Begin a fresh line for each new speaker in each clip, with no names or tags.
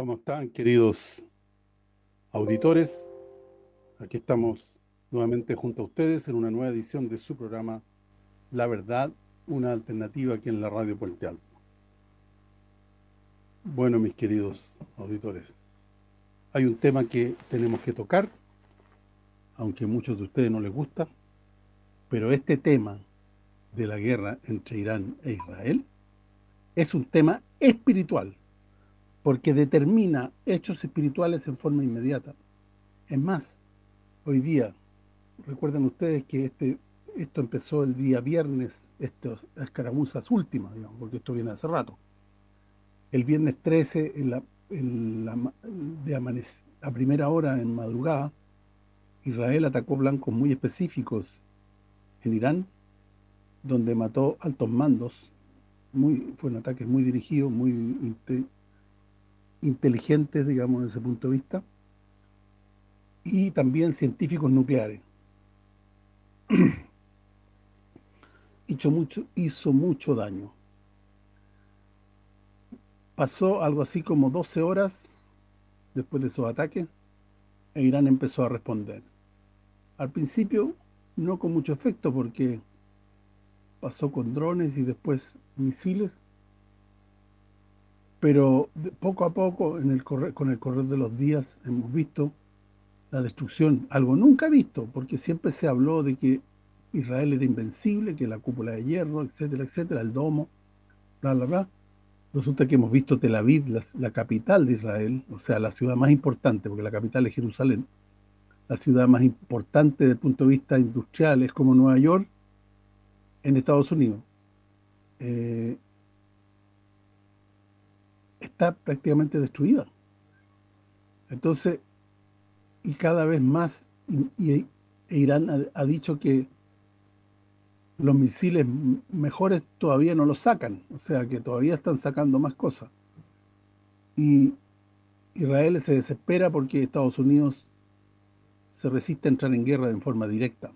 ¿Cómo están, queridos auditores? Aquí estamos nuevamente junto a ustedes en una nueva edición de su programa La Verdad, una alternativa aquí en la Radio Puente Alto. Bueno, mis queridos auditores, hay un tema que tenemos que tocar, aunque a muchos de ustedes no les gusta, pero este tema de la guerra entre Irán e Israel es un tema espiritual, porque determina hechos espirituales en forma inmediata. Es más, hoy día, recuerden ustedes que este esto empezó el día viernes, estas escaramuzas últimas, digamos, porque esto viene hace rato. El viernes 13, en la, de a primera hora, en madrugada, Israel atacó blancos muy específicos en Irán, donde mató altos mandos, muy fue un ataque muy dirigido, muy inteligentes, digamos, desde ese punto de vista, y también científicos nucleares. hizo mucho, hizo mucho daño. Pasó algo así como 12 horas después de esos ataques e Irán empezó a responder. Al principio no con mucho efecto porque pasó con drones y después misiles, pero poco a poco con el correr de los días hemos visto la destrucción, algo nunca visto, porque siempre se habló de que Israel era invencible, que la cúpula de hierro, etcétera, etcétera, el domo, bla, bla, bla. Resulta que hemos visto Tel Aviv, la, capital de Israel, o sea, la ciudad más importante, porque la capital es Jerusalén, la ciudad más importante desde el punto de vista industrial es como Nueva York en Estados Unidos. Eh, está prácticamente destruida. Entonces, y cada vez más, y, Irán ha dicho que los misiles mejores todavía no los sacan, o sea que todavía están sacando más cosas. Y Israel se desespera porque Estados Unidos se resiste a entrar en guerra en forma directa.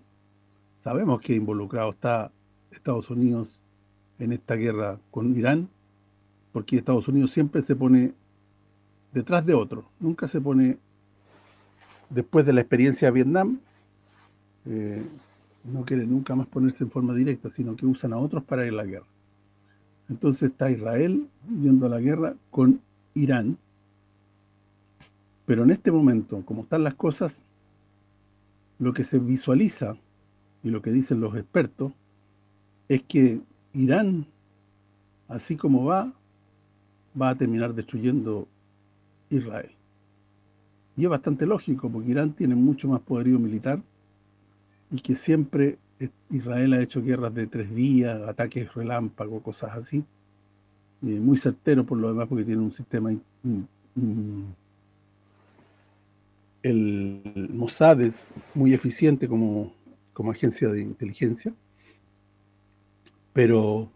Sabemos que involucrado está Estados Unidos en esta guerra con Irán, porque Estados Unidos siempre se pone detrás de otro, nunca se pone después de la experiencia de Vietnam, eh, no quieren nunca más ponerse en forma directa, sino que usan a otros para ir a la guerra. Entonces está Israel yendo a la guerra con Irán, pero en este momento, como están las cosas, lo que se visualiza y lo que dicen los expertos es que Irán, así como va, va a terminar destruyendo Israel. Y es bastante lógico, porque Irán tiene mucho más poderío militar y que siempre eh, Israel ha hecho guerras de tres días, ataques relámpago, cosas así, muy certero por lo demás porque tiene un sistema el Mossad es muy eficiente como, como agencia de inteligencia pero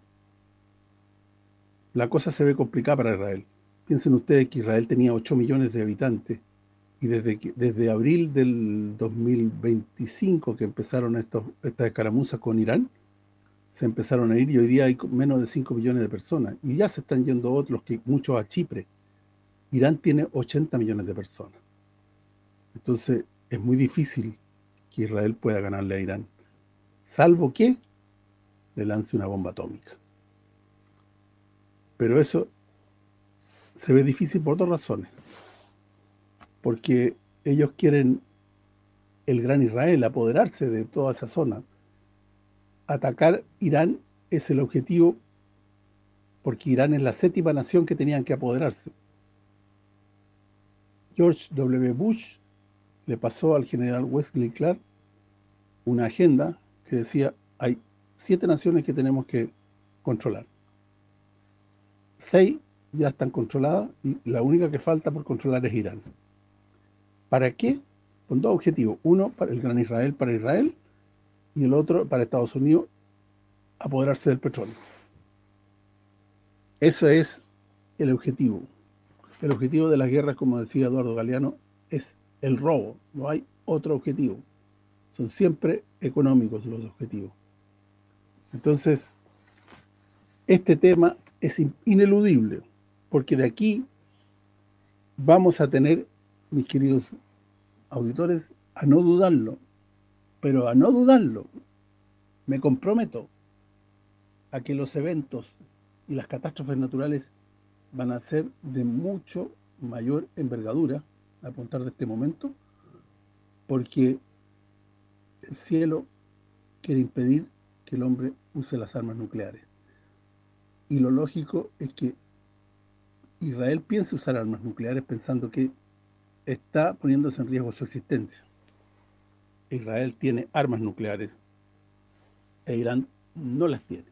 la cosa se ve complicada para Israel. Piensen ustedes que Israel tenía 8 millones de habitantes y desde desde abril del 2025 que empezaron estas escaramuzas con Irán, se empezaron a ir y hoy día hay menos de 5 millones de personas y ya se están yendo otros, que muchos a Chipre. Irán tiene 80 millones de personas. Entonces, es muy difícil que Israel pueda ganarle a Irán, salvo que le lance una bomba atómica. Pero eso se ve difícil por dos razones porque ellos quieren el gran Israel, apoderarse de toda esa zona. Atacar Irán es el objetivo porque Irán es la séptima nación que tenían que apoderarse. George W. Bush le pasó al general Wesley Clark una agenda que decía, hay siete naciones que tenemos que controlar. Seis ya están controladas y la única que falta por controlar es Irán. ¿Para qué? Con dos objetivos. Uno, para el Gran Israel, para Israel, y el otro, para Estados Unidos, apoderarse del petróleo. Ese es el objetivo. El objetivo de las guerras, como decía Eduardo Galeano, es el robo. No hay otro objetivo. Son siempre económicos los objetivos. Entonces, este tema es ineludible, porque de aquí vamos a tener, mis queridos auditores, a no dudarlo, pero a no dudarlo, me comprometo a que los eventos y las catástrofes naturales van a ser de mucho mayor envergadura a apuntar de este momento, porque el cielo quiere impedir que el hombre use las armas nucleares. Y lo lógico es que Israel piense usar armas nucleares pensando que está poniéndose en riesgo su existencia. Israel tiene armas nucleares e Irán no las tiene.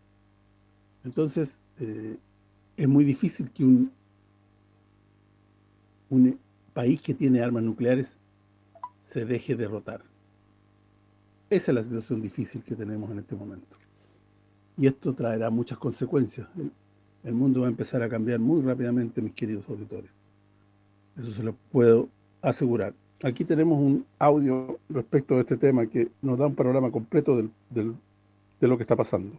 Entonces, eh, es muy difícil que un, un país que tiene armas nucleares se deje derrotar. Esa es la situación difícil que tenemos en este momento. Y esto traerá muchas consecuencias. El mundo va a empezar a cambiar muy rápidamente, mis queridos auditores. Eso se lo puedo asegurar. Aquí tenemos un audio respecto de este tema que nos da un panorama completo de lo que está pasando.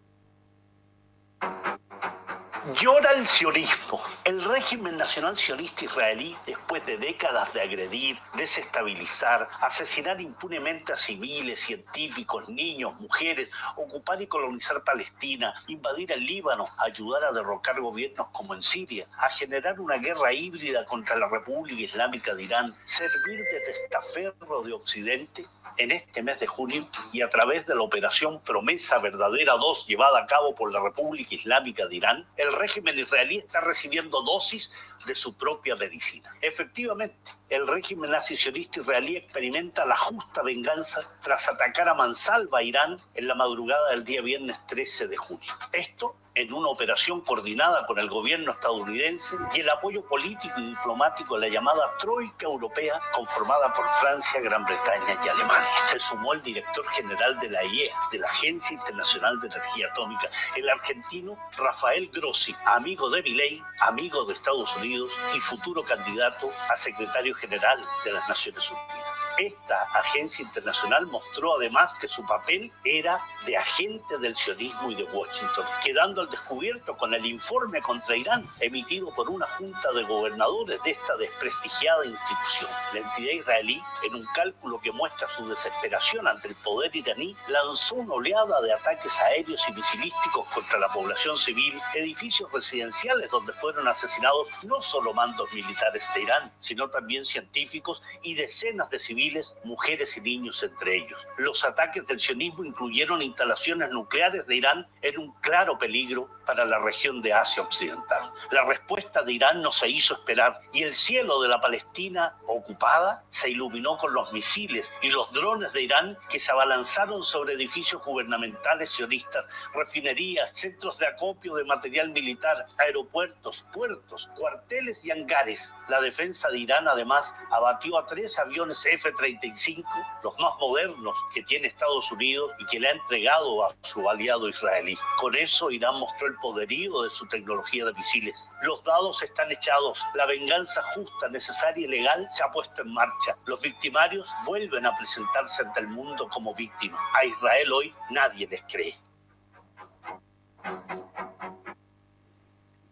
Llora el sionismo. El régimen nacional sionista israelí, después de décadas de agredir, desestabilizar, asesinar impunemente a civiles, científicos, niños, mujeres, ocupar y colonizar Palestina, invadir el Líbano, ayudar a derrocar gobiernos como en Siria, a generar una guerra híbrida contra la República Islámica de Irán, servir de testaferro de Occidente, en este mes de junio y a través de la operación Promesa Verdadera 2 llevada a cabo por la República Islámica de Irán, el régimen israelí está recibiendo dosis de su propia medicina. Efectivamente, el régimen nazi israelí experimenta la justa venganza tras atacar a mansalva a Irán en la madrugada del día viernes 13 de junio. Esto en una operación coordinada con el gobierno estadounidense y el apoyo político y diplomático de la llamada Troika Europea conformada por Francia, Gran Bretaña y Alemania. Se sumó el director general de la IEA, de la Agencia Internacional de Energía Atómica, el argentino Rafael Grossi, amigo de Milei, amigo de Estados Unidos y futuro candidato a secretario general de las Naciones Unidas. Esta agencia internacional mostró además que su papel era de agente del sionismo y de Washington, quedando al descubierto con el informe contra Irán emitido por una junta de gobernadores de esta desprestigiada institución. La entidad israelí, en un cálculo que muestra su desesperación ante el poder iraní, lanzó una oleada de ataques aéreos y misilísticos contra la población civil, edificios residenciales donde fueron asesinados no solo mandos militares de Irán, sino también científicos y decenas de civiles civiles, mujeres y niños entre ellos. Los ataques del sionismo incluyeron instalaciones nucleares de Irán en un claro peligro para la región de Asia Occidental. La respuesta de Irán no se hizo esperar y el cielo de la Palestina ocupada se iluminó con los misiles y los drones de Irán que se abalanzaron sobre edificios gubernamentales sionistas, refinerías, centros de acopio de material militar, aeropuertos, puertos, cuarteles y hangares. La defensa de Irán además abatió a tres aviones F-35 35, los más modernos que tiene Estados Unidos y que le ha entregado a su aliado israelí. Con eso Irán mostró el poderío de su tecnología de misiles. Los dados están echados, la venganza justa, necesaria y legal se ha puesto en marcha. Los victimarios vuelven a presentarse ante el mundo como víctimas. A Israel hoy nadie les cree.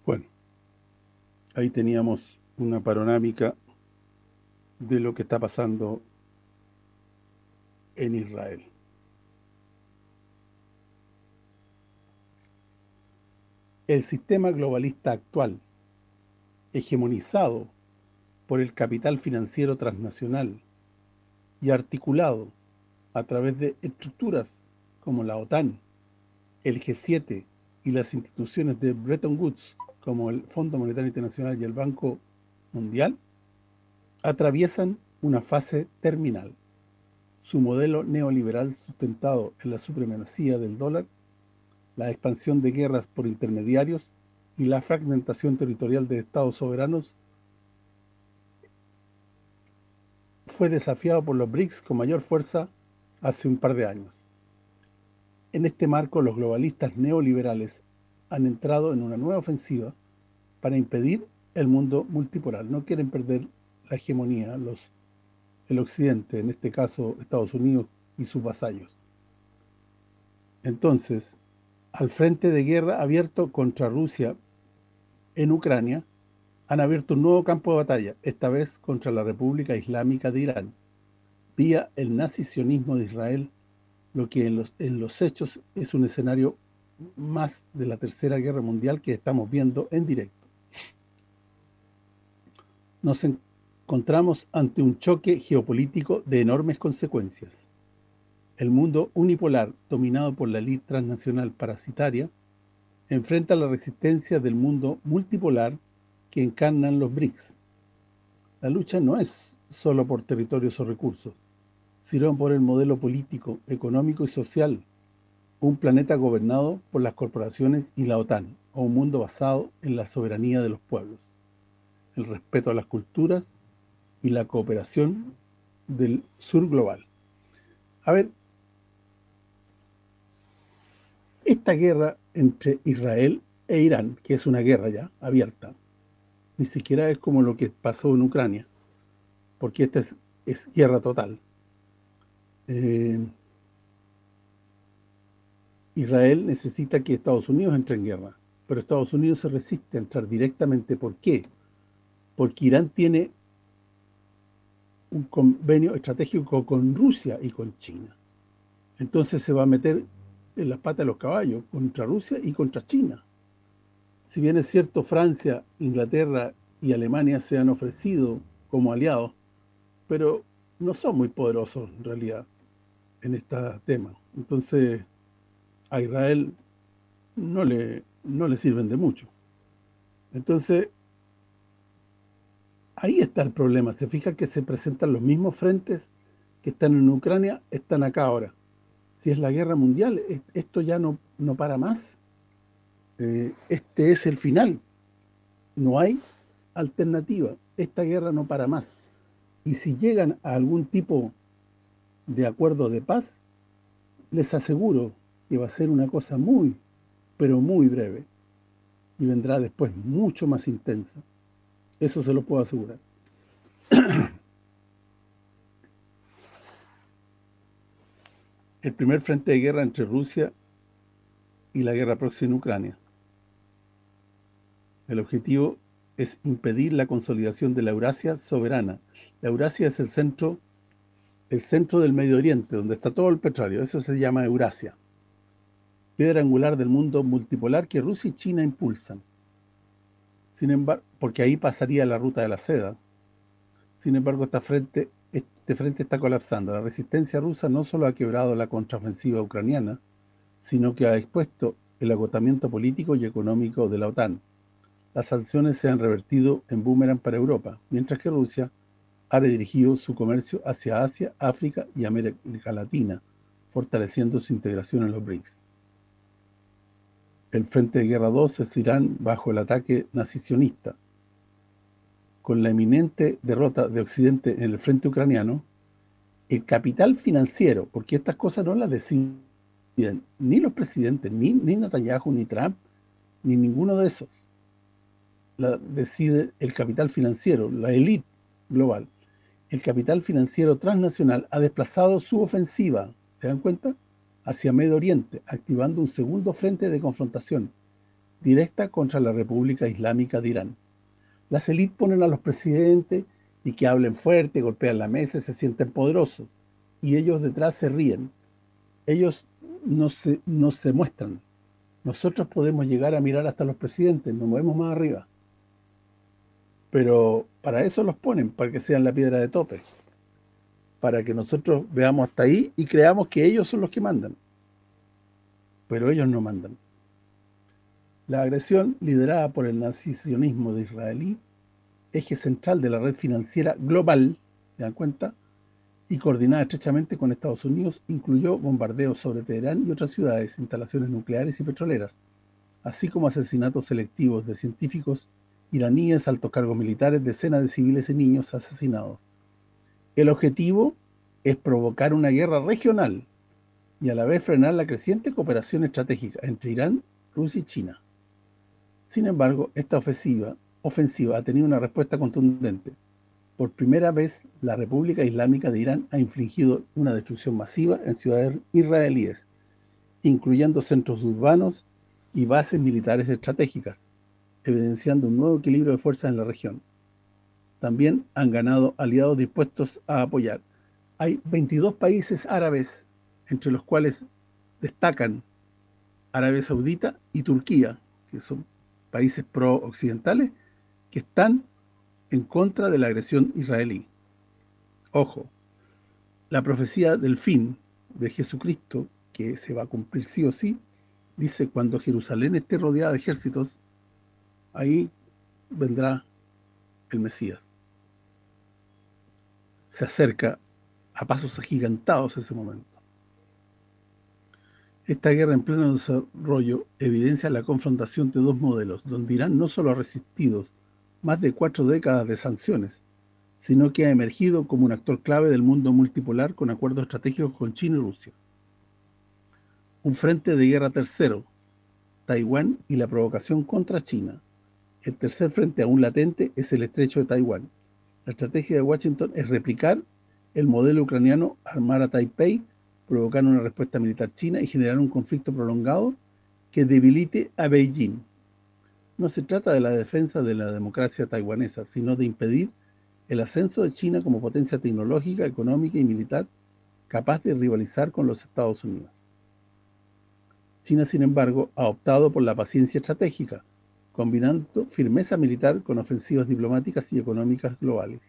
Bueno, ahí teníamos una panorámica de lo que está pasando en Israel. El sistema globalista actual, hegemonizado por el capital financiero transnacional y articulado a través de estructuras como la OTAN, el G7 y las instituciones de Bretton Woods como el Fondo Monetario Internacional y el Banco Mundial, atraviesan una fase terminal su modelo neoliberal sustentado en la supremacía del dólar, la expansión de guerras por intermediarios y la fragmentación territorial de estados soberanos fue desafiado por los BRICS con mayor fuerza hace un par de años. En este marco, los globalistas neoliberales han entrado en una nueva ofensiva para impedir el mundo multipolar. No quieren perder la hegemonía, los el occidente, en este caso Estados Unidos y sus vasallos. Entonces, al frente de guerra abierto contra Rusia en Ucrania, han abierto un nuevo campo de batalla, esta vez contra la República Islámica de Irán, vía el nazisionismo de Israel, lo que en los, hechos es un escenario más de la Tercera Guerra Mundial que estamos viendo en directo. Nos encontramos ante un choque geopolítico de enormes consecuencias. El mundo unipolar, dominado por la élite transnacional parasitaria, enfrenta la resistencia del mundo multipolar que encarnan los BRICS. La lucha no es solo por territorios o recursos, sino por el modelo político, económico y social, un planeta gobernado por las corporaciones y la OTAN, o un mundo basado en la soberanía de los pueblos, el respeto a las culturas y la cooperación del sur global. A ver, esta guerra entre Israel e Irán, que es una guerra ya abierta, ni siquiera es como lo que pasó en Ucrania, porque esta es, guerra total. Eh, Israel necesita que Estados Unidos entre en guerra, pero Estados Unidos se resiste a entrar directamente. ¿Por qué? Porque Irán tiene un convenio estratégico con Rusia y con China. Entonces se va a meter en las patas de los caballos contra Rusia y contra China si bien es cierto Francia, Inglaterra y Alemania se han ofrecido como aliados, pero no son muy poderosos en realidad en este tema. Entonces, a Israel no le, no le sirven de mucho. Entonces, ahí está el problema. Se fija que se presentan los mismos frentes que están en Ucrania, están acá ahora. Si es la guerra mundial, esto ya no, no para más. Eh, este es el final. No hay alternativa. Esta guerra no para más. Y si llegan a algún tipo de acuerdo de paz, les aseguro que va a ser una cosa muy, pero muy breve. Y vendrá después mucho más intensa. Eso se lo puedo asegurar. el primer frente de guerra entre Rusia y la guerra próxima en Ucrania. El objetivo es impedir la consolidación de la Eurasia soberana. La Eurasia es el centro el centro del Medio Oriente, donde está todo el petróleo. Eso se llama Eurasia. Piedra angular del mundo multipolar que Rusia y China impulsan. Sin embargo, porque ahí pasaría la ruta de la seda. Sin embargo, esta frente, este frente está colapsando. La resistencia rusa no solo ha quebrado la contraofensiva ucraniana, sino que ha expuesto el agotamiento político y económico de la OTAN las sanciones se han revertido en boomerang para Europa, mientras que Rusia ha redirigido su comercio hacia Asia, África y América Latina, fortaleciendo su integración en los BRICS. El Frente de Guerra 2 es Irán bajo el ataque nazisionista. Con la eminente derrota de Occidente en el frente ucraniano, el capital financiero, porque estas cosas no las deciden ni los presidentes, ni, ni Netanyahu, ni Trump, ni ninguno de esos la decide el capital financiero, la élite global. El capital financiero transnacional ha desplazado su ofensiva, ¿se dan cuenta?, hacia Medio Oriente, activando un segundo frente de confrontación directa contra la República Islámica de Irán. Las élites ponen a los presidentes y que hablen fuerte, golpean la mesa, se sienten poderosos. Y ellos detrás se ríen. Ellos no se, no se muestran. Nosotros podemos llegar a mirar hasta los presidentes, nos movemos más arriba. Pero para eso los ponen, para que sean la piedra de tope. Para que nosotros veamos hasta ahí y creamos que ellos son los que mandan. Pero ellos no mandan. La agresión liderada por el nazisionismo de israelí, eje central de la red financiera global, ¿se dan cuenta? Y coordinada estrechamente con Estados Unidos, incluyó bombardeos sobre Teherán y otras ciudades, instalaciones nucleares y petroleras, así como asesinatos selectivos de científicos iraníes, altos cargos militares, decenas de civiles y niños asesinados. El objetivo es provocar una guerra regional y a la vez frenar la creciente cooperación estratégica entre Irán, Rusia y China. Sin embargo, esta ofensiva, ha tenido una respuesta contundente. Por primera vez, la República Islámica de Irán ha infligido una destrucción masiva en ciudades israelíes, incluyendo centros urbanos y bases militares estratégicas, evidenciando un nuevo equilibrio de fuerzas en la región. También han ganado aliados dispuestos a apoyar. Hay 22 países árabes, entre los cuales destacan Arabia Saudita y Turquía, que son países pro-occidentales, que están en contra de la agresión israelí. Ojo, la profecía del fin de Jesucristo, que se va a cumplir sí o sí, dice, cuando Jerusalén esté rodeada de ejércitos, ahí vendrá el Mesías. Se acerca a pasos agigantados ese momento. Esta guerra en pleno desarrollo evidencia la confrontación de dos modelos, donde Irán no solo ha resistido más de cuatro décadas de sanciones, sino que ha emergido como un actor clave del mundo multipolar con acuerdos estratégicos con China y Rusia. Un frente de guerra tercero, Taiwán y la provocación contra China. El tercer frente aún latente es el estrecho de Taiwán. La estrategia de Washington es replicar el modelo ucraniano, armar a Taipei, provocar una respuesta militar china y generar un conflicto prolongado que debilite a Beijing. No se trata de la defensa de la democracia taiwanesa, sino de impedir el ascenso de China como potencia tecnológica, económica y militar capaz de rivalizar con los Estados Unidos. China, sin embargo, ha optado por la paciencia estratégica, combinando firmeza militar con ofensivas diplomáticas y económicas globales.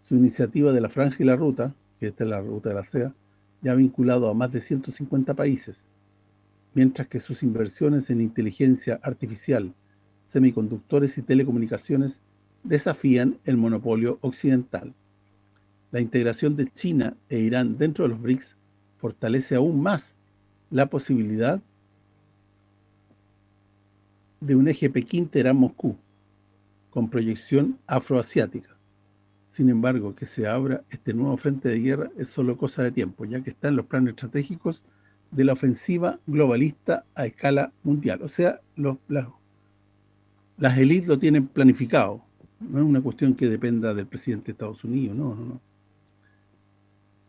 Su iniciativa de la Franja y la Ruta, que esta es la ruta de la SEA, ya ha vinculado a más de 150 países, mientras que sus inversiones en inteligencia artificial, semiconductores y telecomunicaciones desafían el monopolio occidental. La integración de China e Irán dentro de los BRICS fortalece aún más la posibilidad de un eje Pekín-Teherán-Moscú con proyección afroasiática. Sin embargo, que se abra este nuevo frente de guerra es solo cosa de tiempo, ya que está en los planes estratégicos de la ofensiva globalista a escala mundial. O sea, los, las élites lo tienen planificado. No es una cuestión que dependa del presidente de Estados Unidos, no, no, no.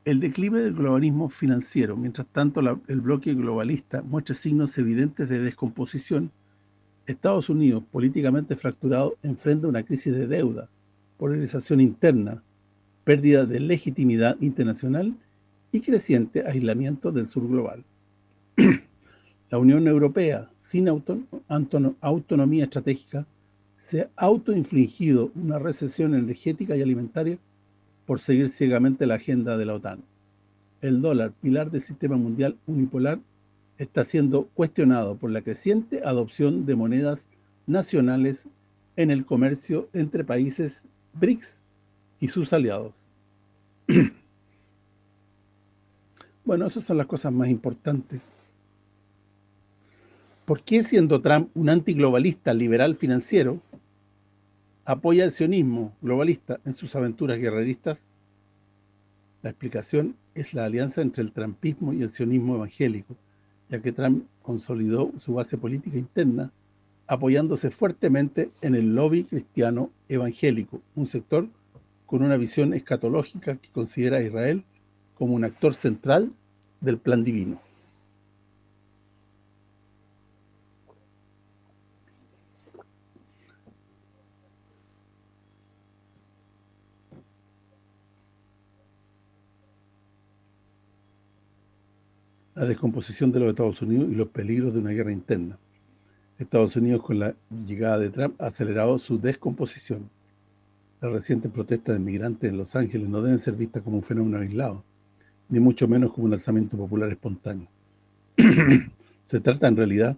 El declive del globalismo financiero, mientras tanto el bloque globalista muestra signos evidentes de descomposición, Estados Unidos, políticamente fracturado, enfrenta una crisis de deuda, polarización interna, pérdida de legitimidad internacional y creciente aislamiento del sur global. La Unión Europea, sin autonomía estratégica, se ha autoinfligido una recesión energética y alimentaria por seguir ciegamente la agenda de la OTAN. El dólar, pilar del sistema mundial unipolar, está siendo cuestionado por la creciente adopción de monedas nacionales en el comercio entre países BRICS y sus aliados. bueno, esas son las cosas más importantes. ¿Por qué siendo Trump un antiglobalista liberal financiero, apoya el sionismo globalista en sus aventuras guerreristas? La explicación es la alianza entre el trumpismo y el sionismo evangélico, ya que Trump consolidó su base política interna apoyándose fuertemente en el lobby cristiano evangélico, un sector con una visión escatológica que considera a Israel como un actor central del plan divino. Descomposición de los Estados Unidos y los peligros de una guerra interna. Estados Unidos, con la llegada de Trump, ha acelerado su descomposición. Las recientes protestas de migrantes en Los Ángeles no deben ser vistas como un fenómeno aislado, ni mucho menos como un alzamiento popular espontáneo. Se trata en realidad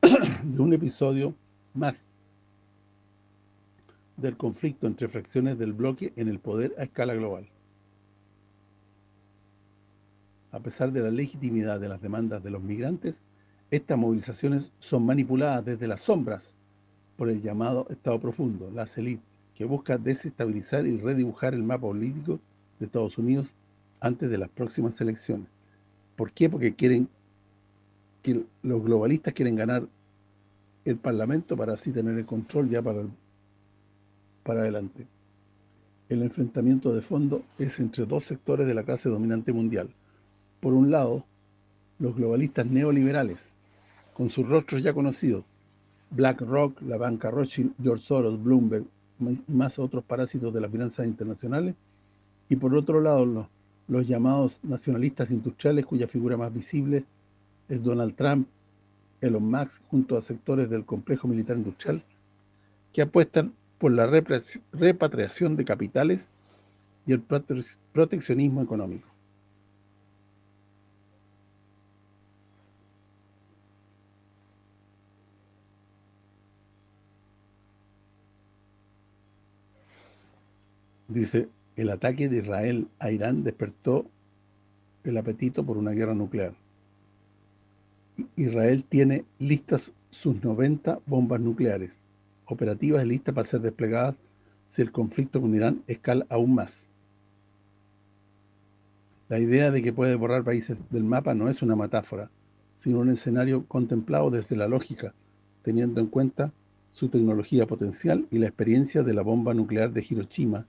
de un episodio más del conflicto entre fracciones del bloque en el poder a escala global. A pesar de la legitimidad de las demandas de los migrantes, estas movilizaciones son manipuladas desde las sombras por el llamado Estado Profundo, la CELIT, que busca desestabilizar y redibujar el mapa político de Estados Unidos antes de las próximas elecciones. ¿Por qué? Porque quieren que los globalistas quieren ganar el Parlamento para así tener el control ya para, para adelante. El enfrentamiento de fondo es entre dos sectores de la clase dominante mundial. Por un lado, los globalistas neoliberales, con sus rostros ya conocidos, BlackRock, la banca Rothschild, George Soros, Bloomberg y más otros parásitos de las finanzas internacionales. Y por otro lado, los, los llamados nacionalistas industriales, cuya figura más visible es Donald Trump, Elon Musk, junto a sectores del complejo militar industrial, que apuestan por la repatriación de capitales y el proteccionismo económico. Dice, el ataque de Israel a Irán despertó el apetito por una guerra nuclear. Israel tiene listas sus 90 bombas nucleares, operativas y listas para ser desplegadas si el conflicto con Irán escala aún más. La idea de que puede borrar países del mapa no es una metáfora, sino un escenario contemplado desde la lógica, teniendo en cuenta su tecnología potencial y la experiencia de la bomba nuclear de Hiroshima,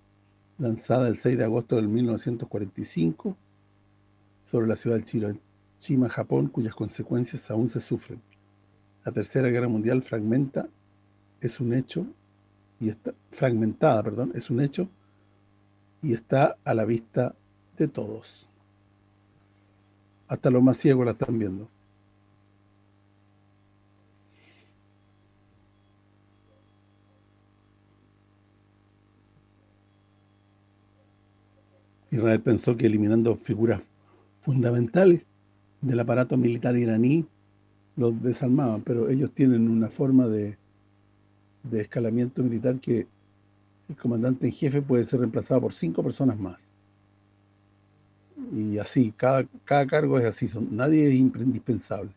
lanzada el 6 de agosto del 1945 sobre la ciudad de Hiroshima, Japón, cuyas consecuencias aún se sufren. La Tercera Guerra Mundial fragmenta es un hecho y está fragmentada, perdón, es un hecho y está a la vista de todos. Hasta los más ciegos la están viendo. Israel pensó que eliminando figuras fundamentales del aparato militar iraní los desarmaban, pero ellos tienen una forma de, de escalamiento militar que el comandante en jefe puede ser reemplazado por cinco personas más. Y así, cada, cada cargo es así, son, nadie es indispensable.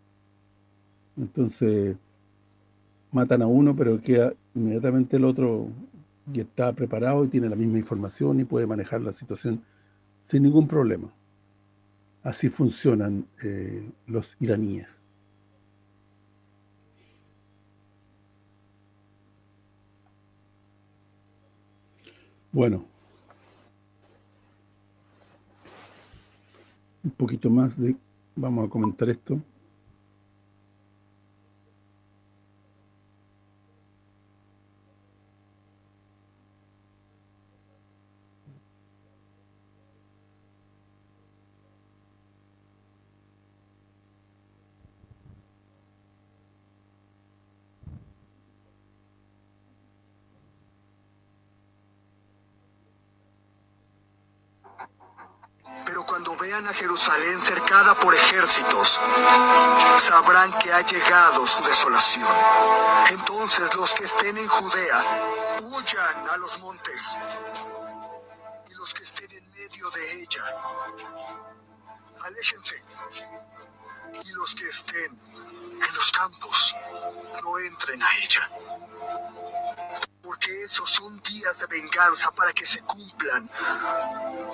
Entonces, matan a uno, pero queda inmediatamente el otro que está preparado y tiene la misma información y puede manejar la situación sin ningún problema. Así funcionan eh, los iraníes. Bueno, un poquito más de... Vamos a comentar esto.
Jerusalén cercada por ejércitos, sabrán que ha llegado su desolación. Entonces los que estén en Judea huyan a los montes y los que estén en medio de ella, aléjense. Y los que estén en los campos, no entren a ella porque esos son días de venganza para que se cumplan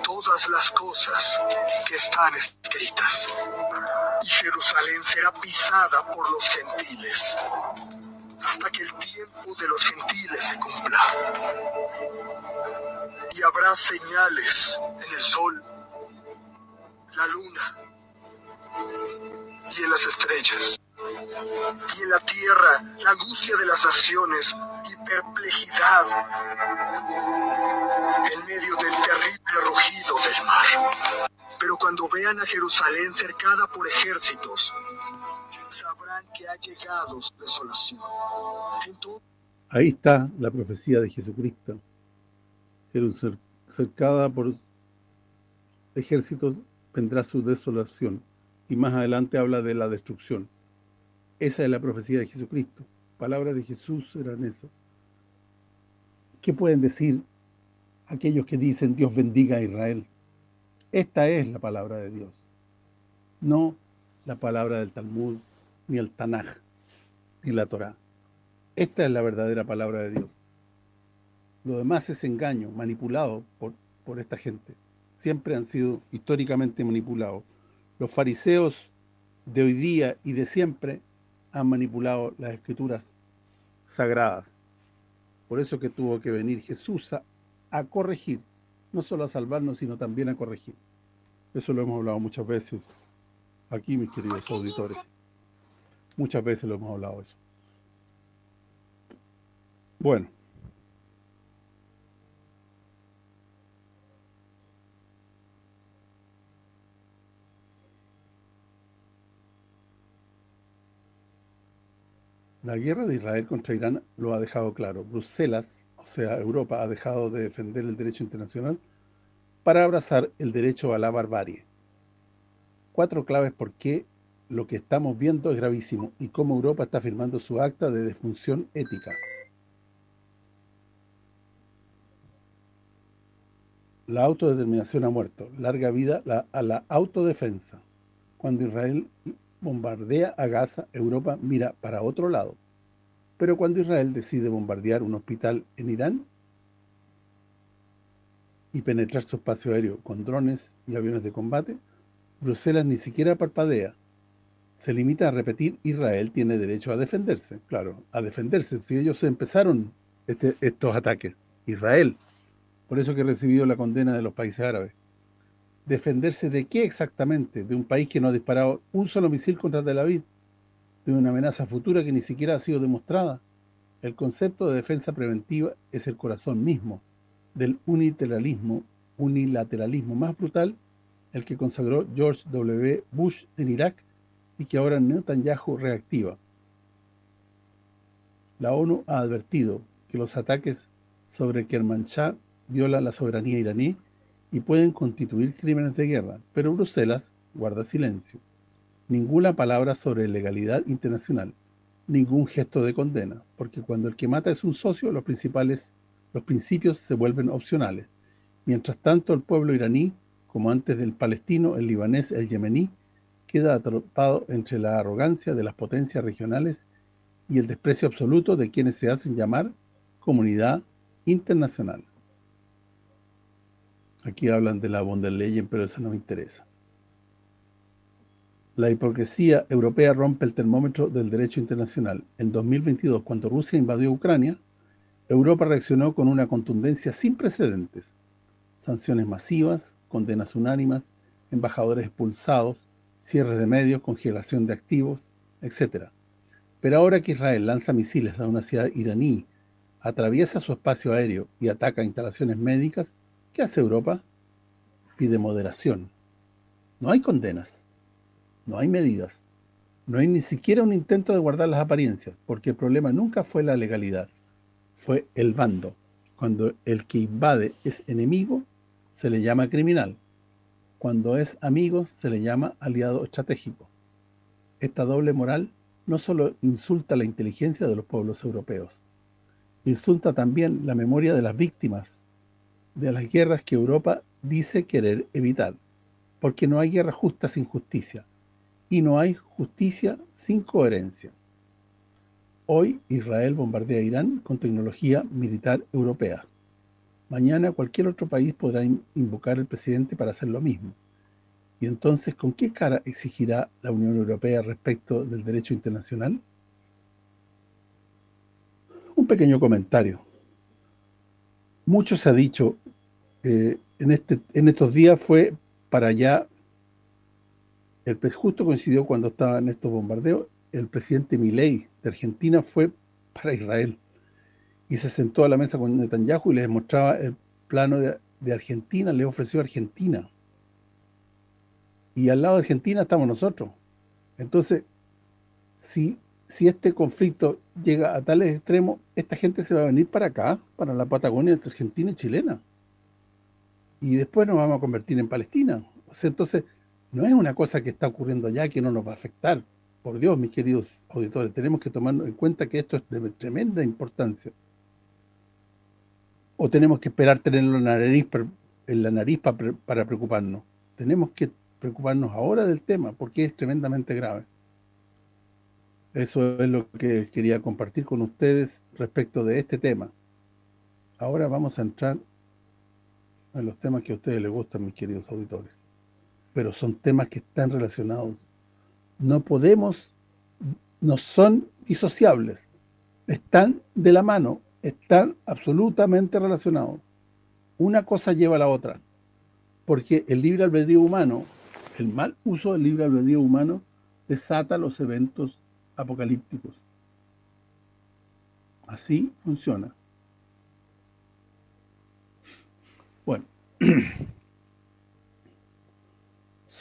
todas las cosas que están escritas. Y Jerusalén será pisada por los gentiles hasta que el tiempo de los gentiles se cumpla. Y habrá señales en el sol, la luna y en las estrellas y en la tierra la angustia de las naciones y perplejidad en medio del terrible rugido del mar. Pero cuando vean a Jerusalén cercada por ejércitos, sabrán que ha llegado su desolación.
Ahí está la profecía de Jesucristo. Jerusalén cercada por ejércitos vendrá su desolación. Y más adelante habla de la destrucción. Esa es la profecía de Jesucristo. Palabras de Jesús eran eso. ¿Qué pueden decir aquellos que dicen Dios bendiga a Israel? Esta es la palabra de Dios. No la palabra del Talmud, ni el Tanaj, ni la Torá. Esta es la verdadera palabra de Dios. Lo demás es engaño, manipulado por, por esta gente. Siempre han sido históricamente manipulados. Los fariseos de hoy día y de siempre han manipulado las escrituras sagradas. Por eso que tuvo que venir Jesús a, corregir, no solo a salvarnos, sino también a corregir. Eso lo hemos hablado muchas veces aquí, mis queridos auditores. Muchas veces lo hemos hablado eso. Bueno. La guerra de Israel contra Irán lo ha dejado claro. Bruselas, o sea, Europa, ha dejado de defender el derecho internacional para abrazar el derecho a la barbarie. Cuatro claves por qué lo que estamos viendo es gravísimo y cómo Europa está firmando su acta de defunción ética. La autodeterminación ha muerto. Larga vida a la autodefensa. Cuando Israel bombardea a Gaza, Europa mira para otro lado. Pero cuando Israel decide bombardear un hospital en Irán y penetrar su espacio aéreo con drones y aviones de combate, Bruselas ni siquiera parpadea. Se limita a repetir Israel tiene derecho a defenderse. Claro, a defenderse. Si ellos empezaron este, estos ataques. Israel. Por eso que ha recibido la condena de los países árabes. ¿Defenderse de qué exactamente? De un país que no ha disparado un solo misil contra Tel Aviv. De una amenaza futura que ni siquiera ha sido demostrada. El concepto de defensa preventiva es el corazón mismo del unilateralismo, unilateralismo más brutal, el que consagró George W. Bush en Irak y que ahora Netanyahu reactiva. La ONU ha advertido que los ataques sobre Kermanshah viola la soberanía iraní y pueden constituir crímenes de guerra, pero Bruselas guarda silencio. Ninguna palabra sobre legalidad internacional, ningún gesto de condena, porque cuando el que mata es un socio, los principales los principios se vuelven opcionales. Mientras tanto, el pueblo iraní, como antes del palestino, el libanés, el yemení, queda atrapado entre la arrogancia de las potencias regionales y el desprecio absoluto de quienes se hacen llamar comunidad internacional. Aquí hablan de la von der Leyen, pero eso no me interesa. La hipocresía europea rompe el termómetro del derecho internacional. En 2022, cuando Rusia invadió Ucrania, Europa reaccionó con una contundencia sin precedentes. Sanciones masivas, condenas unánimas, embajadores expulsados, cierres de medios, congelación de activos, etc. Pero ahora que Israel lanza misiles a una ciudad iraní, atraviesa su espacio aéreo y ataca instalaciones médicas, ¿Qué hace Europa? Pide moderación. No hay condenas, no hay medidas, no hay ni siquiera un intento de guardar las apariencias, porque el problema nunca fue la legalidad, fue el bando. Cuando el que invade es enemigo, se le llama criminal. Cuando es amigo, se le llama aliado estratégico. Esta doble moral no solo insulta la inteligencia de los pueblos europeos, insulta también la memoria de las víctimas de las guerras que Europa dice querer evitar, porque no hay guerra justa sin justicia, y no hay justicia sin coherencia. Hoy Israel bombardea Irán con tecnología militar europea. Mañana cualquier otro país podrá invocar al presidente para hacer lo mismo. Y entonces, ¿con qué cara exigirá la Unión Europea respecto del derecho internacional? Un pequeño comentario mucho se ha dicho eh, en este en estos días fue para allá el justo coincidió cuando estaba en estos bombardeos el presidente Milei de Argentina fue para Israel y se sentó a la mesa con Netanyahu y les mostraba el plano de, de Argentina, le ofreció Argentina y al lado de Argentina estamos nosotros entonces si si este conflicto llega a tales extremos, esta gente se va a venir para acá, para la Patagonia entre Argentina y chilena. Y después nos vamos a convertir en Palestina. entonces, no es una cosa que está ocurriendo allá que no nos va a afectar. Por Dios, mis queridos auditores, tenemos que tomar en cuenta que esto es de tremenda importancia. O tenemos que esperar tenerlo en la nariz, nariz para preocuparnos. Tenemos que preocuparnos ahora del tema, porque es tremendamente grave. Eso es lo que quería compartir con ustedes respecto de este tema. Ahora vamos a entrar en los temas que a ustedes les gustan, mis queridos auditores. Pero son temas que están relacionados. No podemos, no son disociables. Están de la mano, están absolutamente relacionados. Una cosa lleva a la otra. Porque el libre albedrío humano, el mal uso del libre albedrío humano, desata los eventos apocalípticos. Así funciona. Bueno,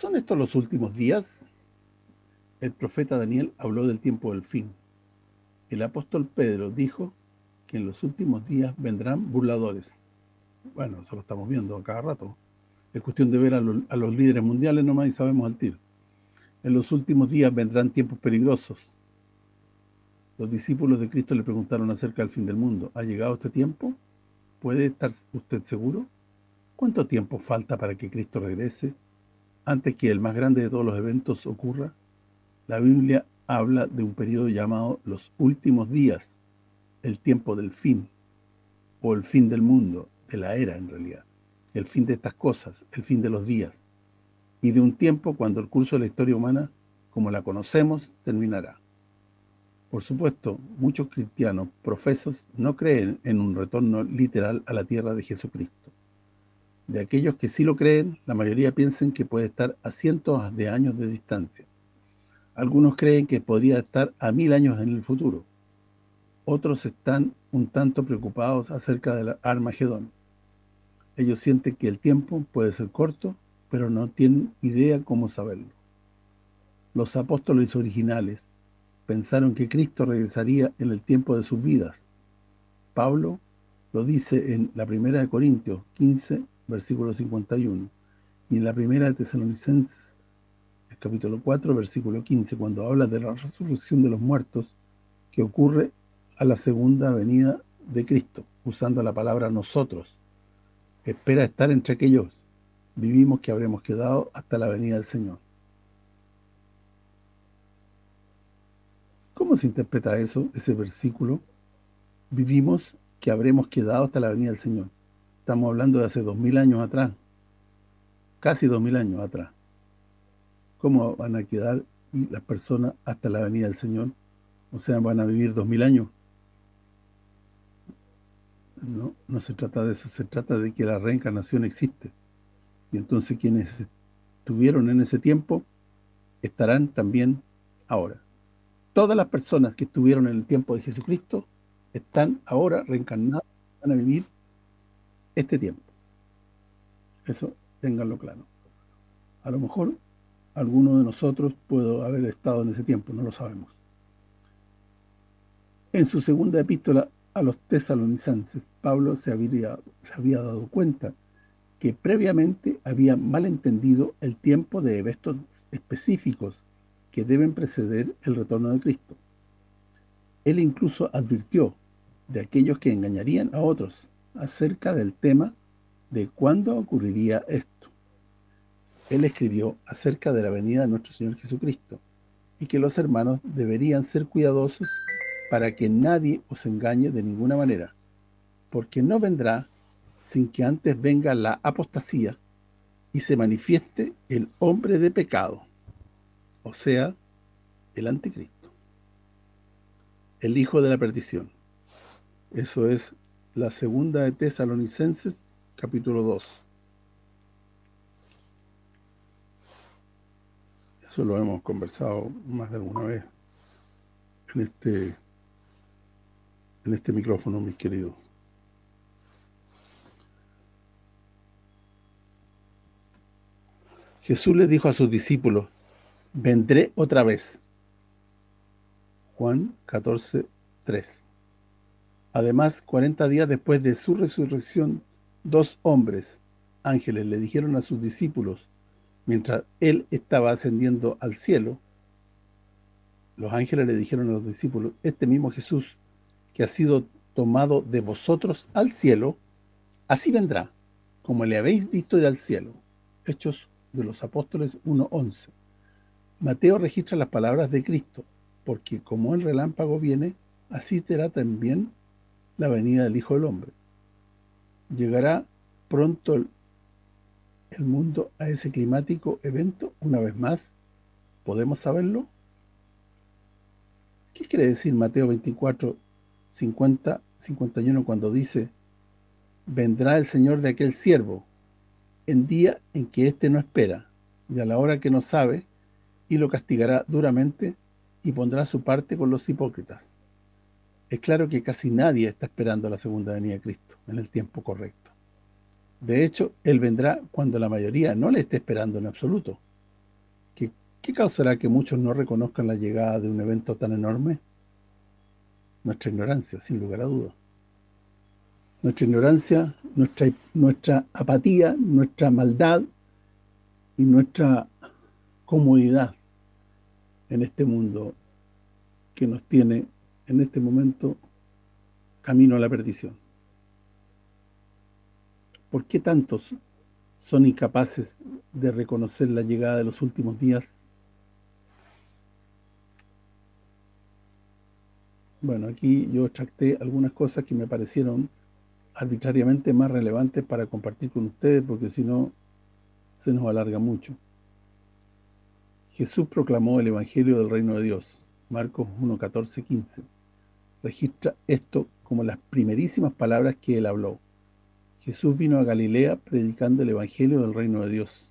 ¿son estos los últimos días? El profeta Daniel habló del tiempo del fin. El apóstol Pedro dijo que en los últimos días vendrán burladores. Bueno, eso lo estamos viendo a cada rato. Es cuestión de ver a, los líderes mundiales nomás y sabemos al tiro. En los últimos días vendrán tiempos peligrosos. Los discípulos de Cristo le preguntaron acerca del fin del mundo. ¿Ha llegado este tiempo? ¿Puede estar usted seguro? ¿Cuánto tiempo falta para que Cristo regrese? Antes que el más grande de todos los eventos ocurra, la Biblia habla de un periodo llamado los últimos días, el tiempo del fin, o el fin del mundo, de la era en realidad, el fin de estas cosas, el fin de los días, y de un tiempo cuando el curso de la historia humana, como la conocemos, terminará. Por supuesto, muchos cristianos profesos no creen en un retorno literal a la tierra de Jesucristo. De aquellos que sí lo creen, la mayoría piensan que puede estar a cientos de años de distancia. Algunos creen que podría estar a mil años en el futuro. Otros están un tanto preocupados acerca del Armagedón. Ellos sienten que el tiempo puede ser corto, pero no tienen idea cómo saberlo. Los apóstoles originales pensaron que Cristo regresaría en el tiempo de sus vidas. Pablo lo dice en la primera de Corintios 15, versículo 51, y en la primera de Tesalonicenses, el capítulo 4, versículo 15, cuando habla de la resurrección de los muertos que ocurre a la segunda venida de Cristo, usando la palabra nosotros. Espera estar entre aquellos. Vivimos que habremos quedado hasta la venida del Señor. ¿Cómo se interpreta eso, ese versículo? Vivimos que habremos quedado hasta la venida del Señor. Estamos hablando de hace dos mil años atrás. Casi dos mil años atrás. ¿Cómo van a quedar las personas hasta la venida del Señor? O sea, van a vivir dos mil años. No, no se trata de eso, se trata de que la reencarnación existe. Y entonces quienes estuvieron en ese tiempo estarán también ahora. Todas las personas que estuvieron en el tiempo de Jesucristo están ahora reencarnadas, van a vivir este tiempo. Eso ténganlo claro. A lo mejor alguno de nosotros puede haber estado en ese tiempo, no lo sabemos. En su segunda epístola a los tesalonicenses, Pablo se había, se había dado cuenta que previamente había malentendido el tiempo de eventos específicos que deben preceder el retorno de Cristo. Él incluso advirtió de aquellos que engañarían a otros acerca del tema de cuándo ocurriría esto. Él escribió acerca de la venida de nuestro Señor Jesucristo y que los hermanos deberían ser cuidadosos para que nadie os engañe de ninguna manera, porque no vendrá sin que antes venga la apostasía y se manifieste el hombre de pecado, o sea, el anticristo, el hijo de la perdición. Eso es la segunda de Tesalonicenses, capítulo 2. Eso lo hemos conversado más de alguna vez en este en este micrófono, mis queridos. Jesús les dijo a sus discípulos, vendré otra vez. Juan 14, 3. Además, 40 días después de su resurrección, dos hombres, ángeles, le dijeron a sus discípulos, mientras él estaba ascendiendo al cielo, los ángeles le dijeron a los discípulos, este mismo Jesús que ha sido tomado de vosotros al cielo, así vendrá, como le habéis visto ir al cielo. Hechos de los Apóstoles 1.11. Mateo registra las palabras de Cristo, porque como el relámpago viene, así será también la venida del Hijo del Hombre. Llegará pronto el, mundo a ese climático evento, una vez más, ¿podemos saberlo? ¿Qué quiere decir Mateo 24, 50, 51 cuando dice vendrá el Señor de aquel siervo en día en que éste no espera y a la hora que no sabe y lo castigará duramente y pondrá su parte con los hipócritas. Es claro que casi nadie está esperando la segunda venida de Cristo en el tiempo correcto. De hecho, Él vendrá cuando la mayoría no le esté esperando en absoluto. ¿Qué, ¿Qué causará que muchos no reconozcan la llegada de un evento tan enorme? Nuestra ignorancia, sin lugar a dudas. Nuestra ignorancia, nuestra apatía, nuestra maldad y nuestra comodidad en este mundo que nos tiene en este momento camino a la perdición. ¿Por qué tantos son incapaces de reconocer la llegada de los últimos días? Bueno, aquí yo extracté algunas cosas que me parecieron arbitrariamente más relevantes para compartir con ustedes, porque si no, se nos alarga mucho. Jesús proclamó el Evangelio del Reino de Dios, Marcos 1, 14, 15. Registra esto como las primerísimas palabras que él habló. Jesús vino a Galilea predicando el Evangelio del Reino de Dios,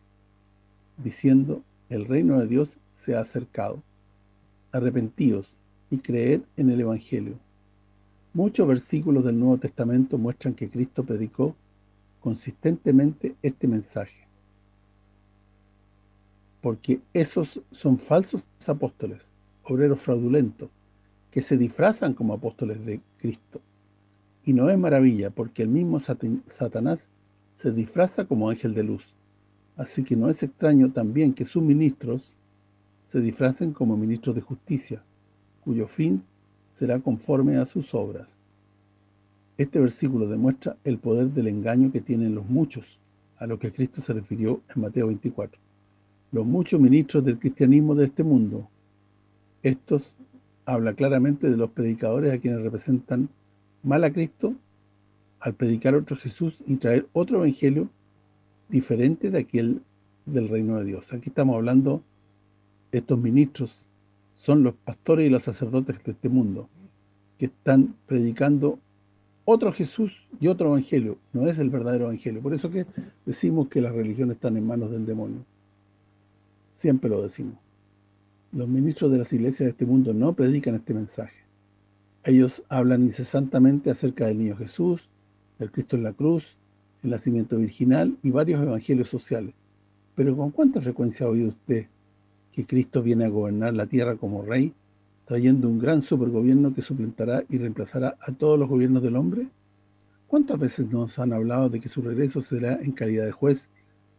diciendo, el Reino de Dios se ha acercado. Arrepentíos y creed en el Evangelio. Muchos versículos del Nuevo Testamento muestran que Cristo predicó consistentemente este mensaje. Porque esos son falsos apóstoles, obreros fraudulentos, que se disfrazan como apóstoles de Cristo. Y no es maravilla, porque el mismo Satanás se disfraza como ángel de luz. Así que no es extraño también que sus ministros se disfracen como ministros de justicia, cuyo fin será conforme a sus obras. Este versículo demuestra el poder del engaño que tienen los muchos, a lo que Cristo se refirió en Mateo 24. Los muchos ministros del cristianismo de este mundo, estos habla claramente de los predicadores a quienes representan mal a Cristo al predicar otro Jesús y traer otro evangelio diferente de aquel del reino de Dios. Aquí estamos hablando, estos ministros son los pastores y los sacerdotes de este mundo, que están predicando otro Jesús y otro evangelio, no es el verdadero evangelio. Por eso que decimos que las religiones están en manos del demonio. Siempre lo decimos. Los ministros de las iglesias de este mundo no predican este mensaje. Ellos hablan incesantemente acerca del niño Jesús, del Cristo en la cruz, el nacimiento virginal y varios evangelios sociales. Pero ¿con cuánta frecuencia ha oído usted que Cristo viene a gobernar la tierra como rey, trayendo un gran supergobierno que suplantará y reemplazará a todos los gobiernos del hombre? ¿Cuántas veces nos han hablado de que su regreso será en calidad de juez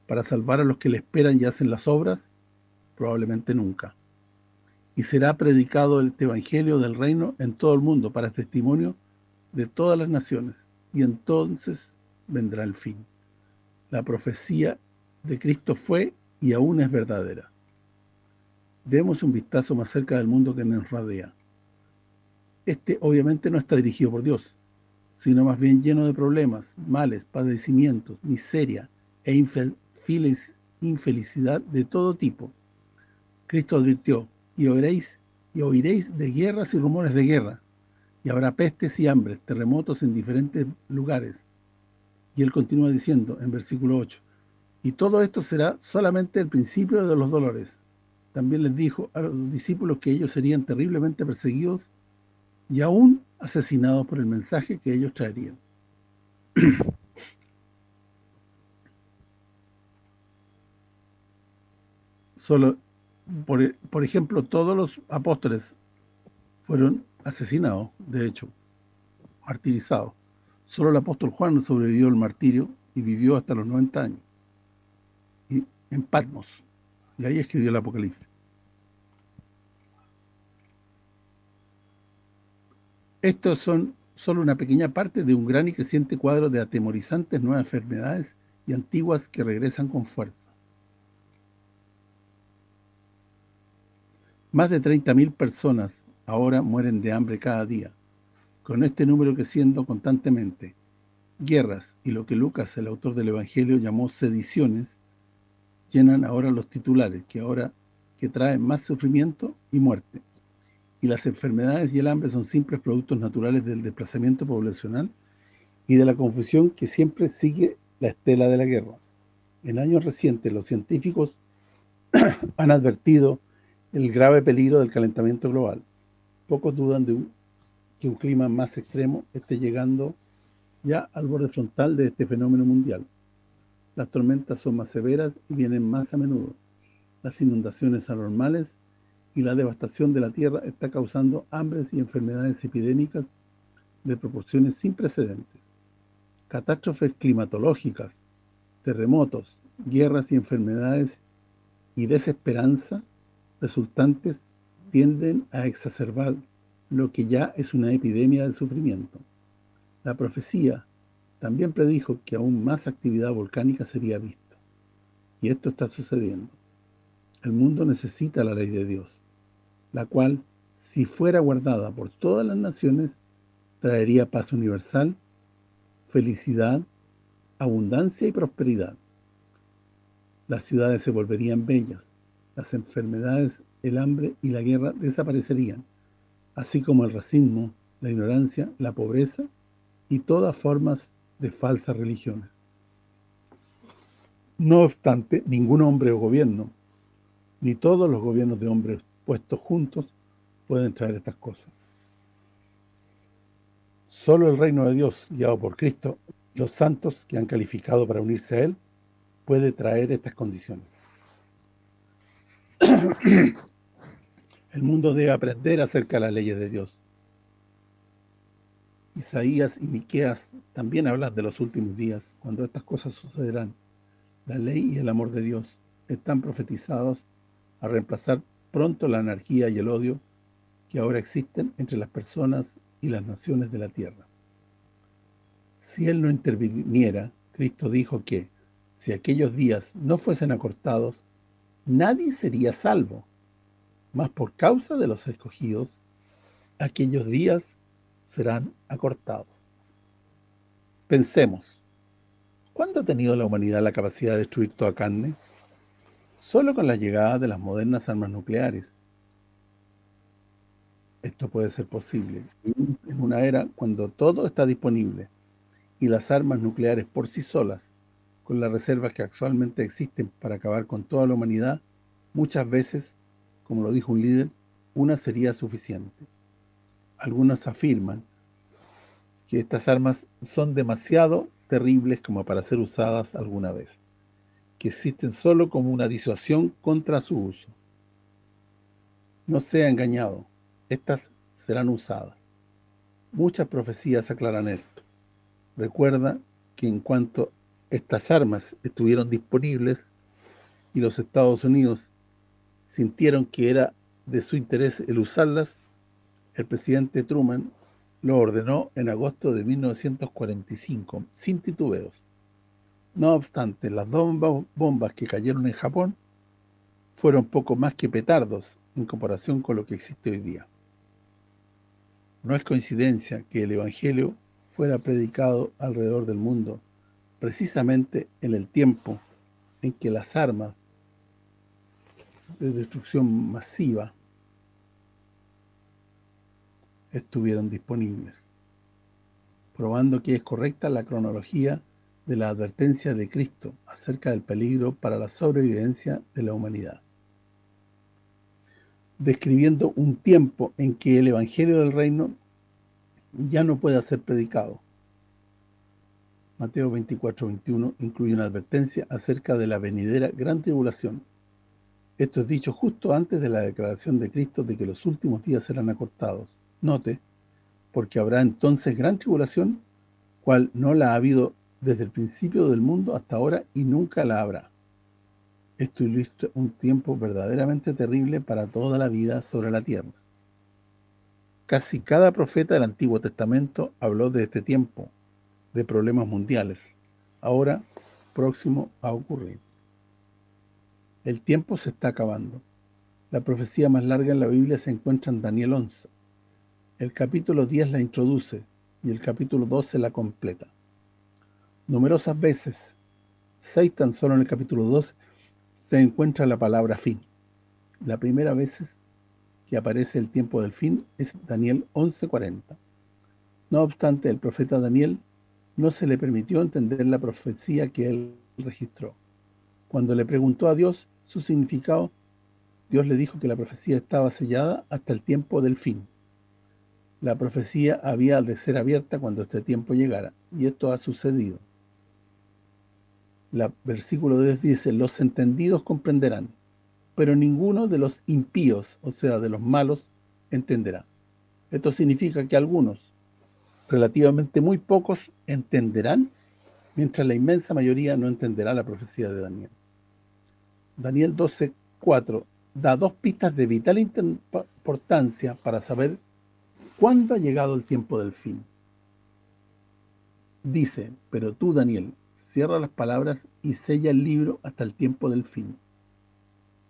para salvar a los que le esperan y hacen las obras? Probablemente nunca y será predicado el evangelio del reino en todo el mundo para testimonio de todas las naciones, y entonces vendrá el fin. La profecía de Cristo fue y aún es verdadera. Demos un vistazo más cerca del mundo que nos rodea. Este obviamente no está dirigido por Dios, sino más bien lleno de problemas, males, padecimientos, miseria e infelicidad de todo tipo. Cristo advirtió, y oiréis, y oiréis de guerras y rumores de guerra, y habrá pestes y hambres, terremotos en diferentes lugares. Y él continúa diciendo en versículo 8, y todo esto será solamente el principio de los dolores. También les dijo a los discípulos que ellos serían terriblemente perseguidos y aún asesinados por el mensaje que ellos traerían. Solo por, ejemplo, todos los apóstoles fueron asesinados, de hecho, martirizados. Solo el apóstol Juan sobrevivió al martirio y vivió hasta los 90 años. Y en Patmos. Y ahí escribió el Apocalipsis. Estos son solo una pequeña parte de un gran y creciente cuadro de atemorizantes nuevas enfermedades y antiguas que regresan con fuerza. Más de 30.000 personas ahora mueren de hambre cada día, con este número creciendo constantemente. Guerras y lo que Lucas, el autor del Evangelio, llamó sediciones, llenan ahora los titulares, que ahora que traen más sufrimiento y muerte. Y las enfermedades y el hambre son simples productos naturales del desplazamiento poblacional y de la confusión que siempre sigue la estela de la guerra. En años recientes, los científicos han advertido el grave peligro del calentamiento global. Pocos dudan de que un clima más extremo esté llegando ya al borde frontal de este fenómeno mundial. Las tormentas son más severas y vienen más a menudo. Las inundaciones anormales y la devastación de la tierra está causando hambres y enfermedades epidémicas de proporciones sin precedentes. Catástrofes climatológicas, terremotos, guerras y enfermedades y desesperanza resultantes tienden a exacerbar lo que ya es una epidemia del sufrimiento. La profecía también predijo que aún más actividad volcánica sería vista. Y esto está sucediendo. El mundo necesita la ley de Dios, la cual, si fuera guardada por todas las naciones, traería paz universal, felicidad, abundancia y prosperidad. Las ciudades se volverían bellas, las enfermedades, el hambre y la guerra desaparecerían, así como el racismo, la ignorancia, la pobreza y todas formas de falsas religiones. No obstante, ningún hombre o gobierno, ni todos los gobiernos de hombres puestos juntos, pueden traer estas cosas. Solo el reino de Dios, guiado por Cristo, los santos que han calificado para unirse a Él, puede traer estas condiciones. El mundo debe aprender acerca de las leyes de Dios. Isaías y Miqueas también hablan de los últimos días, cuando estas cosas sucederán. La ley y el amor de Dios están profetizados a reemplazar pronto la anarquía y el odio que ahora existen entre las personas y las naciones de la tierra. Si Él no interviniera, Cristo dijo que, si aquellos días no fuesen acortados, nadie sería salvo, mas por causa de los escogidos, aquellos días serán acortados. Pensemos, ¿cuándo ha tenido la humanidad la capacidad de destruir toda carne? Solo con la llegada de las modernas armas nucleares. Esto puede ser posible en una era cuando todo está disponible y las armas nucleares por sí solas, con las reservas que actualmente existen para acabar con toda la humanidad, muchas veces como lo dijo un líder, una sería suficiente. Algunos afirman que estas armas son demasiado terribles como para ser usadas alguna vez, que existen solo como una disuasión contra su uso. No sea engañado, estas serán usadas. Muchas profecías aclaran esto. Recuerda que en cuanto estas armas estuvieron disponibles y los Estados Unidos sintieron que era de su interés el usarlas, el presidente Truman lo ordenó en agosto de 1945, sin titubeos. No obstante, las dos bombas que cayeron en Japón fueron poco más que petardos en comparación con lo que existe hoy día. No es coincidencia que el Evangelio fuera predicado alrededor del mundo, precisamente en el tiempo en que las armas de destrucción masiva estuvieron disponibles, probando que es correcta la cronología de la advertencia de Cristo acerca del peligro para la sobrevivencia de la humanidad, describiendo un tiempo en que el Evangelio del Reino ya no puede ser predicado. Mateo 24, 21 incluye una advertencia acerca de la venidera gran tribulación, esto es dicho justo antes de la declaración de Cristo de que los últimos días serán acortados. Note, porque habrá entonces gran tribulación, cual no la ha habido desde el principio del mundo hasta ahora y nunca la habrá. Esto ilustra un tiempo verdaderamente terrible para toda la vida sobre la tierra. Casi cada profeta del Antiguo Testamento habló de este tiempo, de problemas mundiales, ahora próximo a ocurrir. El tiempo se está acabando. La profecía más larga en la Biblia se encuentra en Daniel 11. El capítulo 10 la introduce y el capítulo 12 la completa. Numerosas veces, seis tan solo en el capítulo 12, se encuentra la palabra fin. La primera vez que aparece el tiempo del fin es Daniel 11.40. No obstante, el profeta Daniel no se le permitió entender la profecía que él registró. Cuando le preguntó a Dios su significado, Dios le dijo que la profecía estaba sellada hasta el tiempo del fin. La profecía había de ser abierta cuando este tiempo llegara, y esto ha sucedido. La versículo 10 dice, los entendidos comprenderán, pero ninguno de los impíos, o sea, de los malos, entenderá. Esto significa que algunos, relativamente muy pocos, entenderán, mientras la inmensa mayoría no entenderá la profecía de Daniel. Daniel 12.4 da dos pistas de vital importancia para saber cuándo ha llegado el tiempo del fin. Dice, pero tú, Daniel, cierra las palabras y sella el libro hasta el tiempo del fin.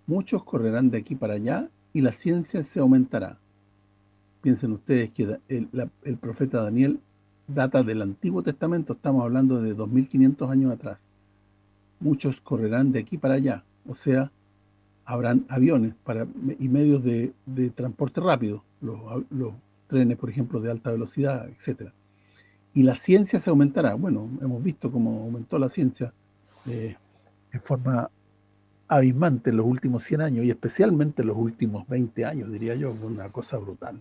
Muchos correrán de aquí para allá y la ciencia se aumentará. Piensen ustedes que el, profeta Daniel data del Antiguo Testamento, estamos hablando de 2500 años atrás. Muchos correrán de aquí para allá, o sea, habrán aviones para y medios de, transporte rápido, los, trenes, por ejemplo, de alta velocidad, etcétera. Y la ciencia se aumentará. Bueno, hemos visto cómo aumentó la ciencia eh, en forma abismante en los últimos 100 años y especialmente en los últimos 20 años, diría yo, una cosa brutal.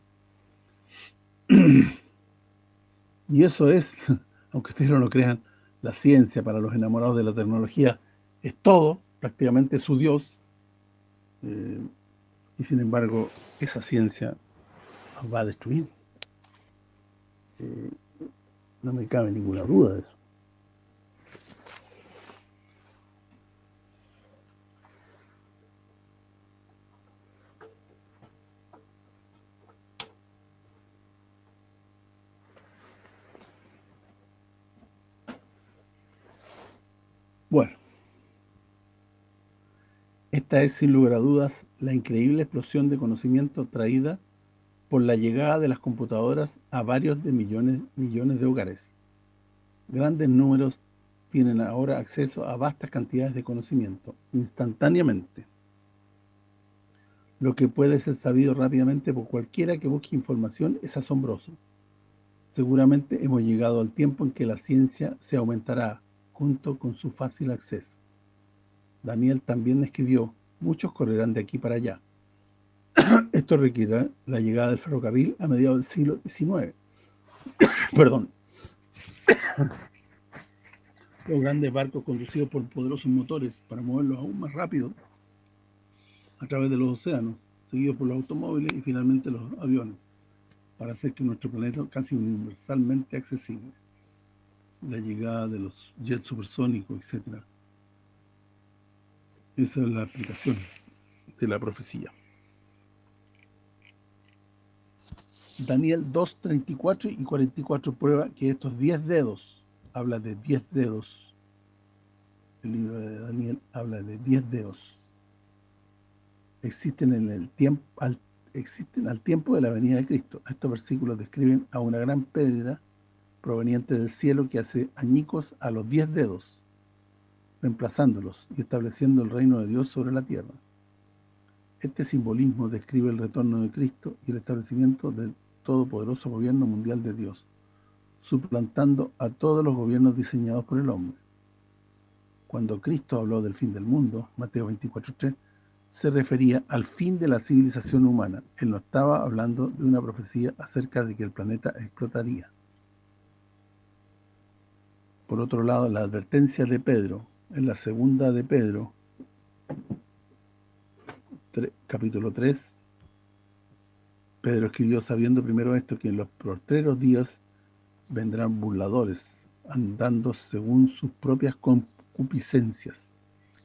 Y eso es, aunque ustedes no lo crean, la ciencia para los enamorados de la tecnología es todo, prácticamente su Dios, eh, y sin embargo esa ciencia nos va a destruir. Eh, no me cabe ninguna duda de eso. Bueno, esta es sin lugar a dudas la increíble explosión de conocimiento traída por la llegada de las computadoras a varios de millones, millones de hogares. Grandes números tienen ahora acceso a vastas cantidades de conocimiento, instantáneamente. Lo que puede ser sabido rápidamente por cualquiera que busque información es asombroso. Seguramente hemos llegado al tiempo en que la ciencia se aumentará junto con su fácil acceso. Daniel también escribió, muchos correrán de aquí para allá. Esto requiere la llegada del ferrocarril a mediados del siglo XIX. Perdón. Los grandes barcos conducidos por poderosos motores para moverlos aún más rápido a través de los océanos, seguidos por los automóviles y finalmente los aviones, para hacer que nuestro planeta casi universalmente accesible. La llegada de los jets supersónicos, etcétera esa es la aplicación de la profecía. Daniel 2, 34 y 44 prueba que estos 10 dedos, habla de 10 dedos, el libro de Daniel habla de 10 dedos, existen en el tiempo al, existen al tiempo de la venida de Cristo. Estos versículos describen a una gran piedra proveniente del cielo que hace añicos a los 10 dedos reemplazándolos y estableciendo el reino de Dios sobre la tierra. Este simbolismo describe el retorno de Cristo y el establecimiento del todopoderoso gobierno mundial de Dios, suplantando a todos los gobiernos diseñados por el hombre. Cuando Cristo habló del fin del mundo, Mateo 24.3, se refería al fin de la civilización humana. Él no estaba hablando de una profecía acerca de que el planeta explotaría. Por otro lado, la advertencia de Pedro, en la segunda de Pedro, capítulo 3, Pedro escribió sabiendo primero esto, que en los postreros días vendrán burladores, andando según sus propias concupiscencias,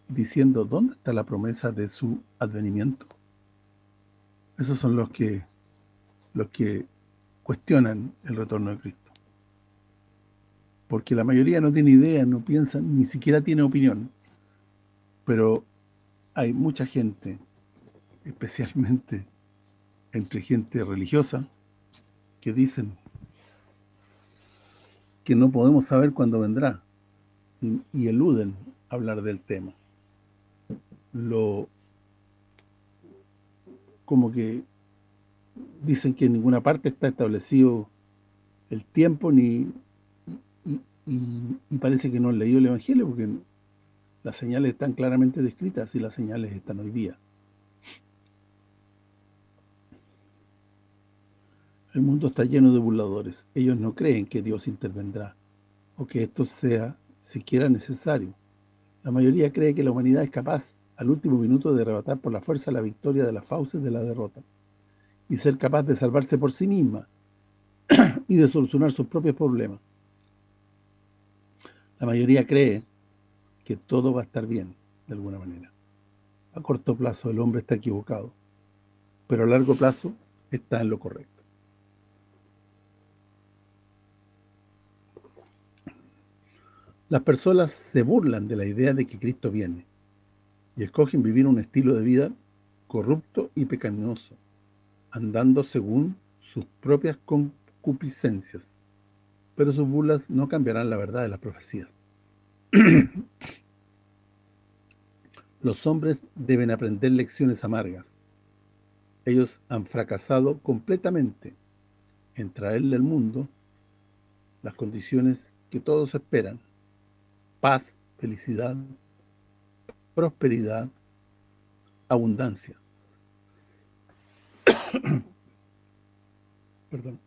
diciendo, ¿dónde está la promesa de su advenimiento? Esos son los que los que cuestionan el retorno de Cristo porque la mayoría no tiene idea, no piensa, ni siquiera tiene opinión. Pero hay mucha gente, especialmente entre gente religiosa, que dicen que no podemos saber cuándo vendrá y, eluden hablar del tema. Lo como que dicen que en ninguna parte está establecido el tiempo ni y, parece que no han leído el Evangelio porque las señales están claramente descritas y las señales están hoy día. El mundo está lleno de burladores. Ellos no creen que Dios intervendrá o que esto sea siquiera necesario. La mayoría cree que la humanidad es capaz al último minuto de arrebatar por la fuerza la victoria de las fauces de la derrota y ser capaz de salvarse por sí misma y de solucionar sus propios problemas. La mayoría cree que todo va a estar bien, de alguna manera. A corto plazo el hombre está equivocado, pero a largo plazo está en lo correcto. Las personas se burlan de la idea de que Cristo viene y escogen vivir un estilo de vida corrupto y pecaminoso, andando según sus propias concupiscencias. Pero sus burlas no cambiarán la verdad de la profecía. Los hombres deben aprender lecciones amargas. Ellos han fracasado completamente en traerle al mundo las condiciones que todos esperan paz, felicidad, prosperidad, abundancia. Perdón.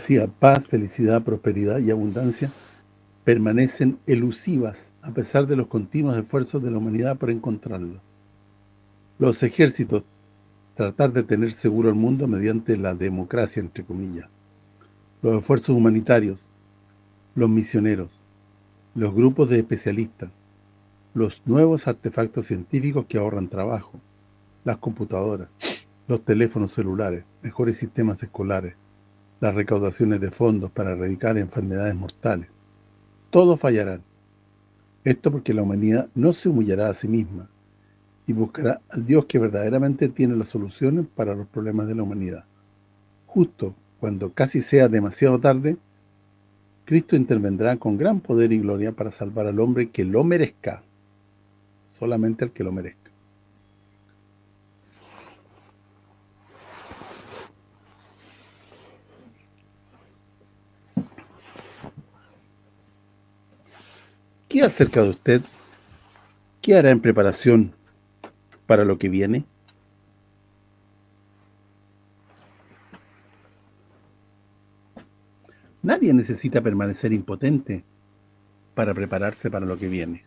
Decía, paz, felicidad, prosperidad y abundancia permanecen elusivas a pesar de los continuos esfuerzos de la humanidad por encontrarlos. Los ejércitos tratar de tener seguro el mundo mediante la democracia, entre comillas. Los esfuerzos humanitarios, los misioneros, los grupos de especialistas, los nuevos artefactos científicos que ahorran trabajo, las computadoras, los teléfonos celulares, mejores sistemas escolares, las recaudaciones de fondos para erradicar enfermedades mortales. Todos fallarán. Esto porque la humanidad no se humillará a sí misma y buscará al Dios que verdaderamente tiene las soluciones para los problemas de la humanidad. Justo cuando casi sea demasiado tarde, Cristo intervendrá con gran poder y gloria para salvar al hombre que lo merezca, solamente al que lo merezca. ¿Qué acerca de usted? ¿Qué hará en preparación para lo que viene? Nadie necesita permanecer impotente para prepararse para lo que viene.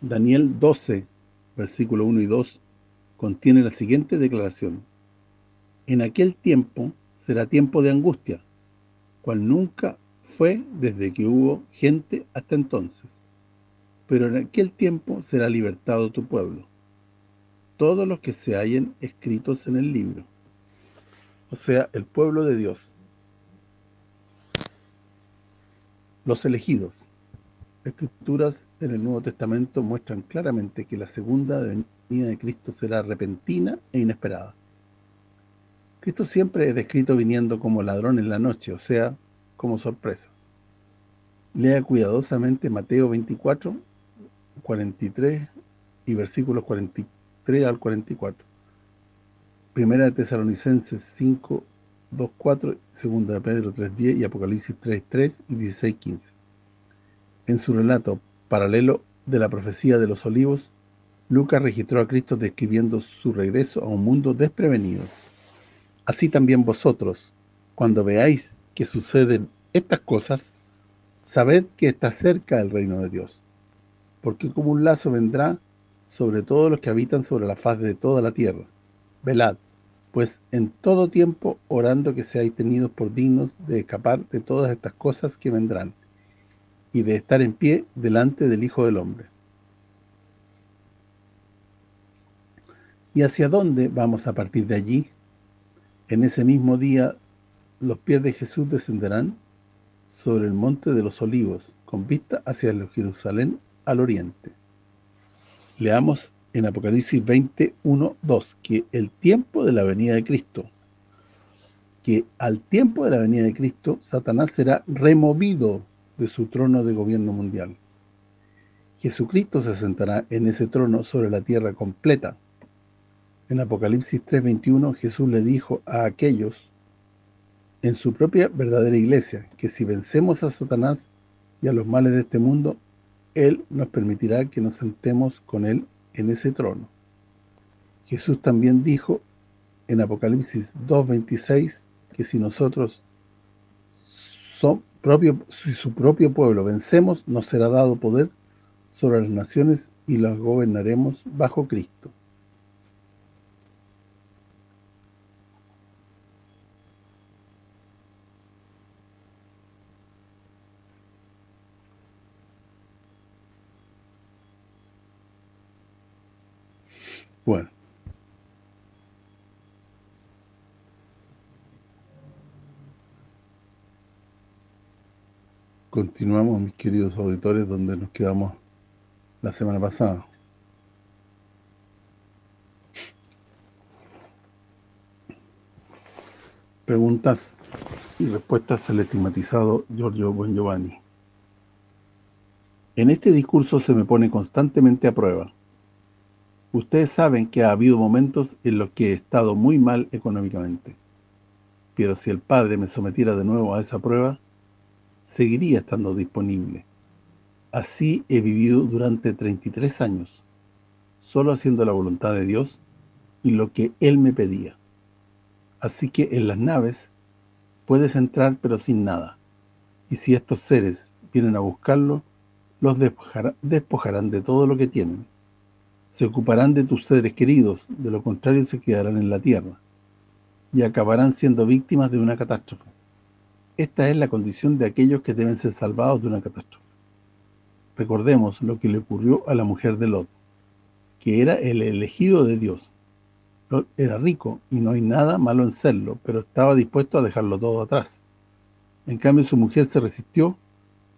Daniel 12, versículo 1 y 2, contiene la siguiente declaración. En aquel tiempo será tiempo de angustia, cual nunca fue desde que hubo gente hasta entonces. Pero en aquel tiempo será libertado tu pueblo, todos los que se hallen escritos en el libro. O sea, el pueblo de Dios. Los elegidos. Escrituras en el Nuevo Testamento muestran claramente que la segunda venida de Cristo será repentina e inesperada. Cristo siempre es descrito viniendo como ladrón en la noche, o sea, como sorpresa. Lea cuidadosamente Mateo 24, 43 y versículos 43 al 44. Primera de Tesalonicenses 5, 2, 4, Segunda de Pedro 3, 10 y Apocalipsis 3, 3 y 16, 15. En su relato paralelo de la profecía de los olivos, Lucas registró a Cristo describiendo su regreso a un mundo desprevenido. Así también vosotros, cuando veáis que suceden estas cosas, sabed que está cerca el reino de Dios. Porque como un lazo vendrá sobre todos los que habitan sobre la faz de toda la tierra. Velad, pues en todo tiempo orando que seáis tenidos por dignos de escapar de todas estas cosas que vendrán, y de estar en pie delante del Hijo del Hombre. ¿Y hacia dónde vamos a partir de allí? En ese mismo día los pies de Jesús descenderán sobre el monte de los olivos, con vista hacia Jerusalén al oriente. Leamos en Apocalipsis 21, 2, que el tiempo de la venida de Cristo, que al tiempo de la venida de Cristo, Satanás será removido de su trono de gobierno mundial. Jesucristo se sentará en ese trono sobre la tierra completa. En Apocalipsis 3:21 Jesús le dijo a aquellos en su propia verdadera iglesia que si vencemos a Satanás y a los males de este mundo, Él nos permitirá que nos sentemos con Él en ese trono. Jesús también dijo en Apocalipsis 2.26 que si nosotros son propio, si su propio pueblo vencemos, nos será dado poder sobre las naciones y las gobernaremos bajo Cristo. Bueno. Continuamos, mis queridos auditores, donde nos quedamos la semana pasada. Preguntas y respuestas al estigmatizado Giorgio Giovanni. En este discurso se me pone constantemente a prueba. Ustedes saben que ha habido momentos en los que he estado muy mal económicamente. Pero si el Padre me sometiera de nuevo a esa prueba, seguiría estando disponible. Así he vivido durante 33 años, solo haciendo la voluntad de Dios y lo que Él me pedía. Así que en las naves puedes entrar pero sin nada. Y si estos seres vienen a buscarlo, los despojarán de todo lo que tienen se ocuparán de tus seres queridos, de lo contrario se quedarán en la tierra, y acabarán siendo víctimas de una catástrofe. Esta es la condición de aquellos que deben ser salvados de una catástrofe. Recordemos lo que le ocurrió a la mujer de Lot, que era el elegido de Dios. Lot era rico y no hay nada malo en serlo, pero estaba dispuesto a dejarlo todo atrás. En cambio, su mujer se resistió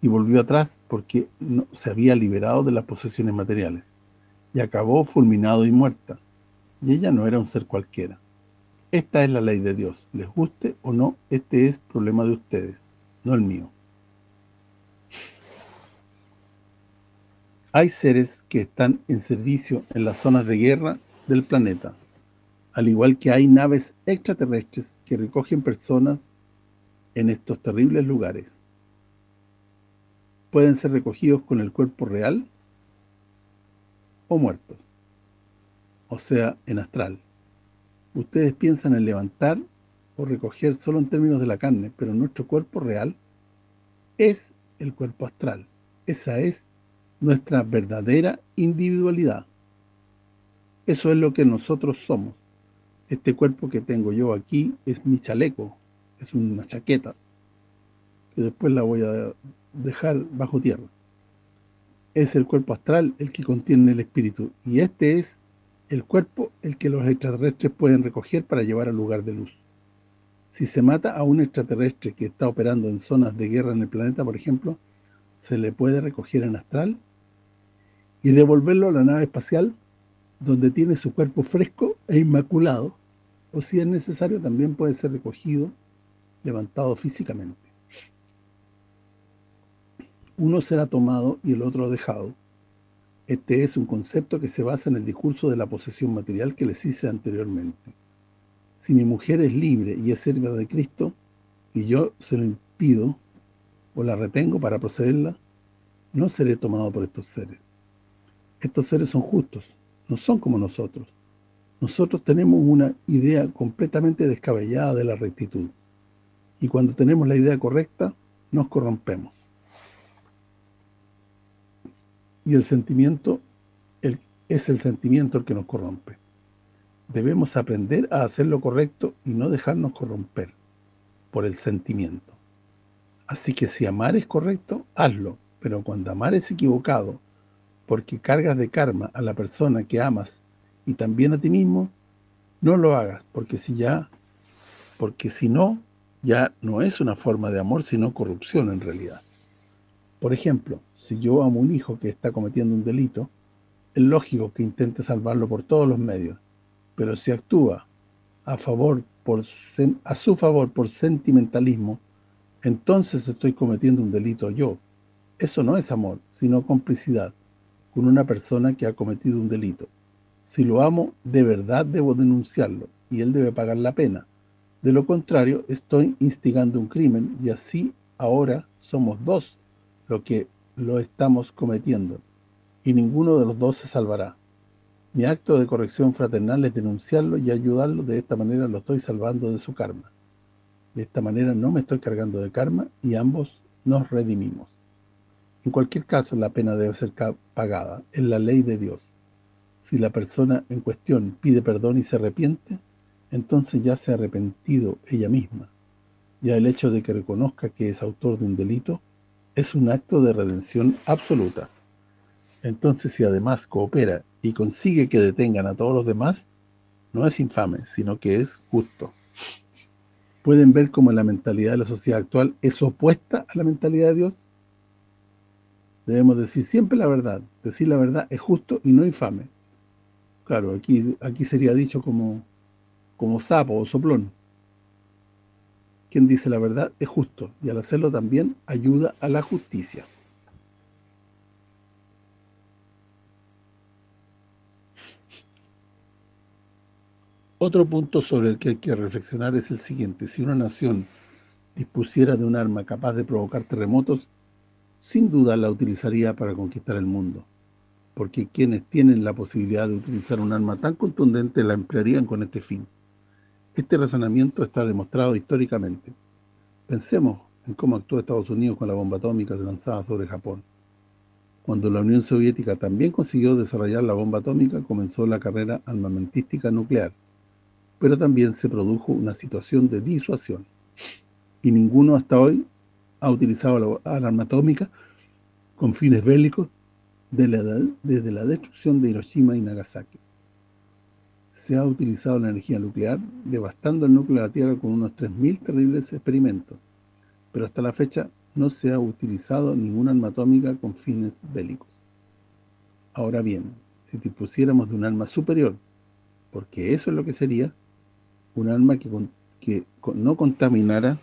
y volvió atrás porque no, se había liberado de las posesiones materiales y acabó fulminado y muerta. Y ella no era un ser cualquiera. Esta es la ley de Dios. Les guste o no, este es problema de ustedes, no el mío. Hay seres que están en servicio en las zonas de guerra del planeta, al igual que hay naves extraterrestres que recogen personas en estos terribles lugares. Pueden ser recogidos con el cuerpo real o muertos, o sea, en astral. Ustedes piensan en levantar o recoger solo en términos de la carne, pero nuestro cuerpo real es el cuerpo astral. Esa es nuestra verdadera individualidad. Eso es lo que nosotros somos. Este cuerpo que tengo yo aquí es mi chaleco, es una chaqueta, que después la voy a dejar bajo tierra es el cuerpo astral el que contiene el espíritu, y este es el cuerpo el que los extraterrestres pueden recoger para llevar al lugar de luz. Si se mata a un extraterrestre que está operando en zonas de guerra en el planeta, por ejemplo, se le puede recoger en astral y devolverlo a la nave espacial donde tiene su cuerpo fresco e inmaculado, o si es necesario también puede ser recogido, levantado físicamente uno será tomado y el otro dejado. Este es un concepto que se basa en el discurso de la posesión material que les hice anteriormente. Si mi mujer es libre y es sierva de Cristo, y yo se lo impido o la retengo para procederla, no seré tomado por estos seres. Estos seres son justos, no son como nosotros. Nosotros tenemos una idea completamente descabellada de la rectitud. Y cuando tenemos la idea correcta, nos corrompemos y el sentimiento es el sentimiento el que nos corrompe. Debemos aprender a hacer lo correcto y no dejarnos corromper por el sentimiento. Así que si amar es correcto, hazlo, pero cuando amar es equivocado, porque cargas de karma a la persona que amas y también a ti mismo, no lo hagas, porque si ya porque si no, ya no es una forma de amor, sino corrupción en realidad. Por ejemplo, si yo amo un hijo que está cometiendo un delito, es lógico que intente salvarlo por todos los medios. Pero si actúa a favor a su favor por sentimentalismo, entonces estoy cometiendo un delito yo. Eso no es amor, sino complicidad. con una persona que ha cometido un delito. Si lo amo, de verdad debo denunciarlo y él debe pagar la pena. De lo contrario, estoy instigando un crimen y así ahora somos dos lo que lo estamos cometiendo y ninguno de los dos se salvará. Mi acto de corrección fraternal es denunciarlo y ayudarlo, de esta manera lo estoy salvando de su karma. De esta manera no me estoy cargando de karma y ambos nos redimimos. En cualquier caso, la pena debe ser pagada, es la ley de Dios. Si la persona en cuestión pide perdón y se arrepiente, entonces ya se ha arrepentido ella misma. Ya el hecho de que reconozca que es autor de un delito es un acto de redención absoluta. Entonces, si además coopera y consigue que detengan a todos los demás, no es infame, sino que es justo. ¿Pueden ver cómo la mentalidad de la sociedad actual es opuesta a la mentalidad de Dios? Debemos decir siempre la verdad. Decir la verdad es justo y no infame. Claro, aquí aquí sería dicho como como sapo o soplón. Quien dice la verdad es justo y al hacerlo también ayuda a la justicia. Otro punto sobre el que hay que reflexionar es el siguiente. Si una nación dispusiera de un arma capaz de provocar terremotos, sin duda la utilizaría para conquistar el mundo, porque quienes tienen la posibilidad de utilizar un arma tan contundente la emplearían con este fin. Este razonamiento está demostrado históricamente. Pensemos en cómo actuó Estados Unidos con la bomba atómica lanzada sobre Japón. Cuando la Unión Soviética también consiguió desarrollar la bomba atómica, comenzó la carrera armamentística nuclear pero también se produjo una situación de disuasión. Y ninguno hasta hoy ha utilizado la arma atómica con fines bélicos desde la destrucción de Hiroshima y Nagasaki. Se ha utilizado la energía nuclear, devastando el núcleo de la Tierra con unos 3.000 terribles experimentos, pero hasta la fecha no se ha utilizado ninguna arma atómica con fines bélicos. Ahora bien, si dispusiéramos de un arma superior, porque eso es lo que sería, un arma que, que no contaminara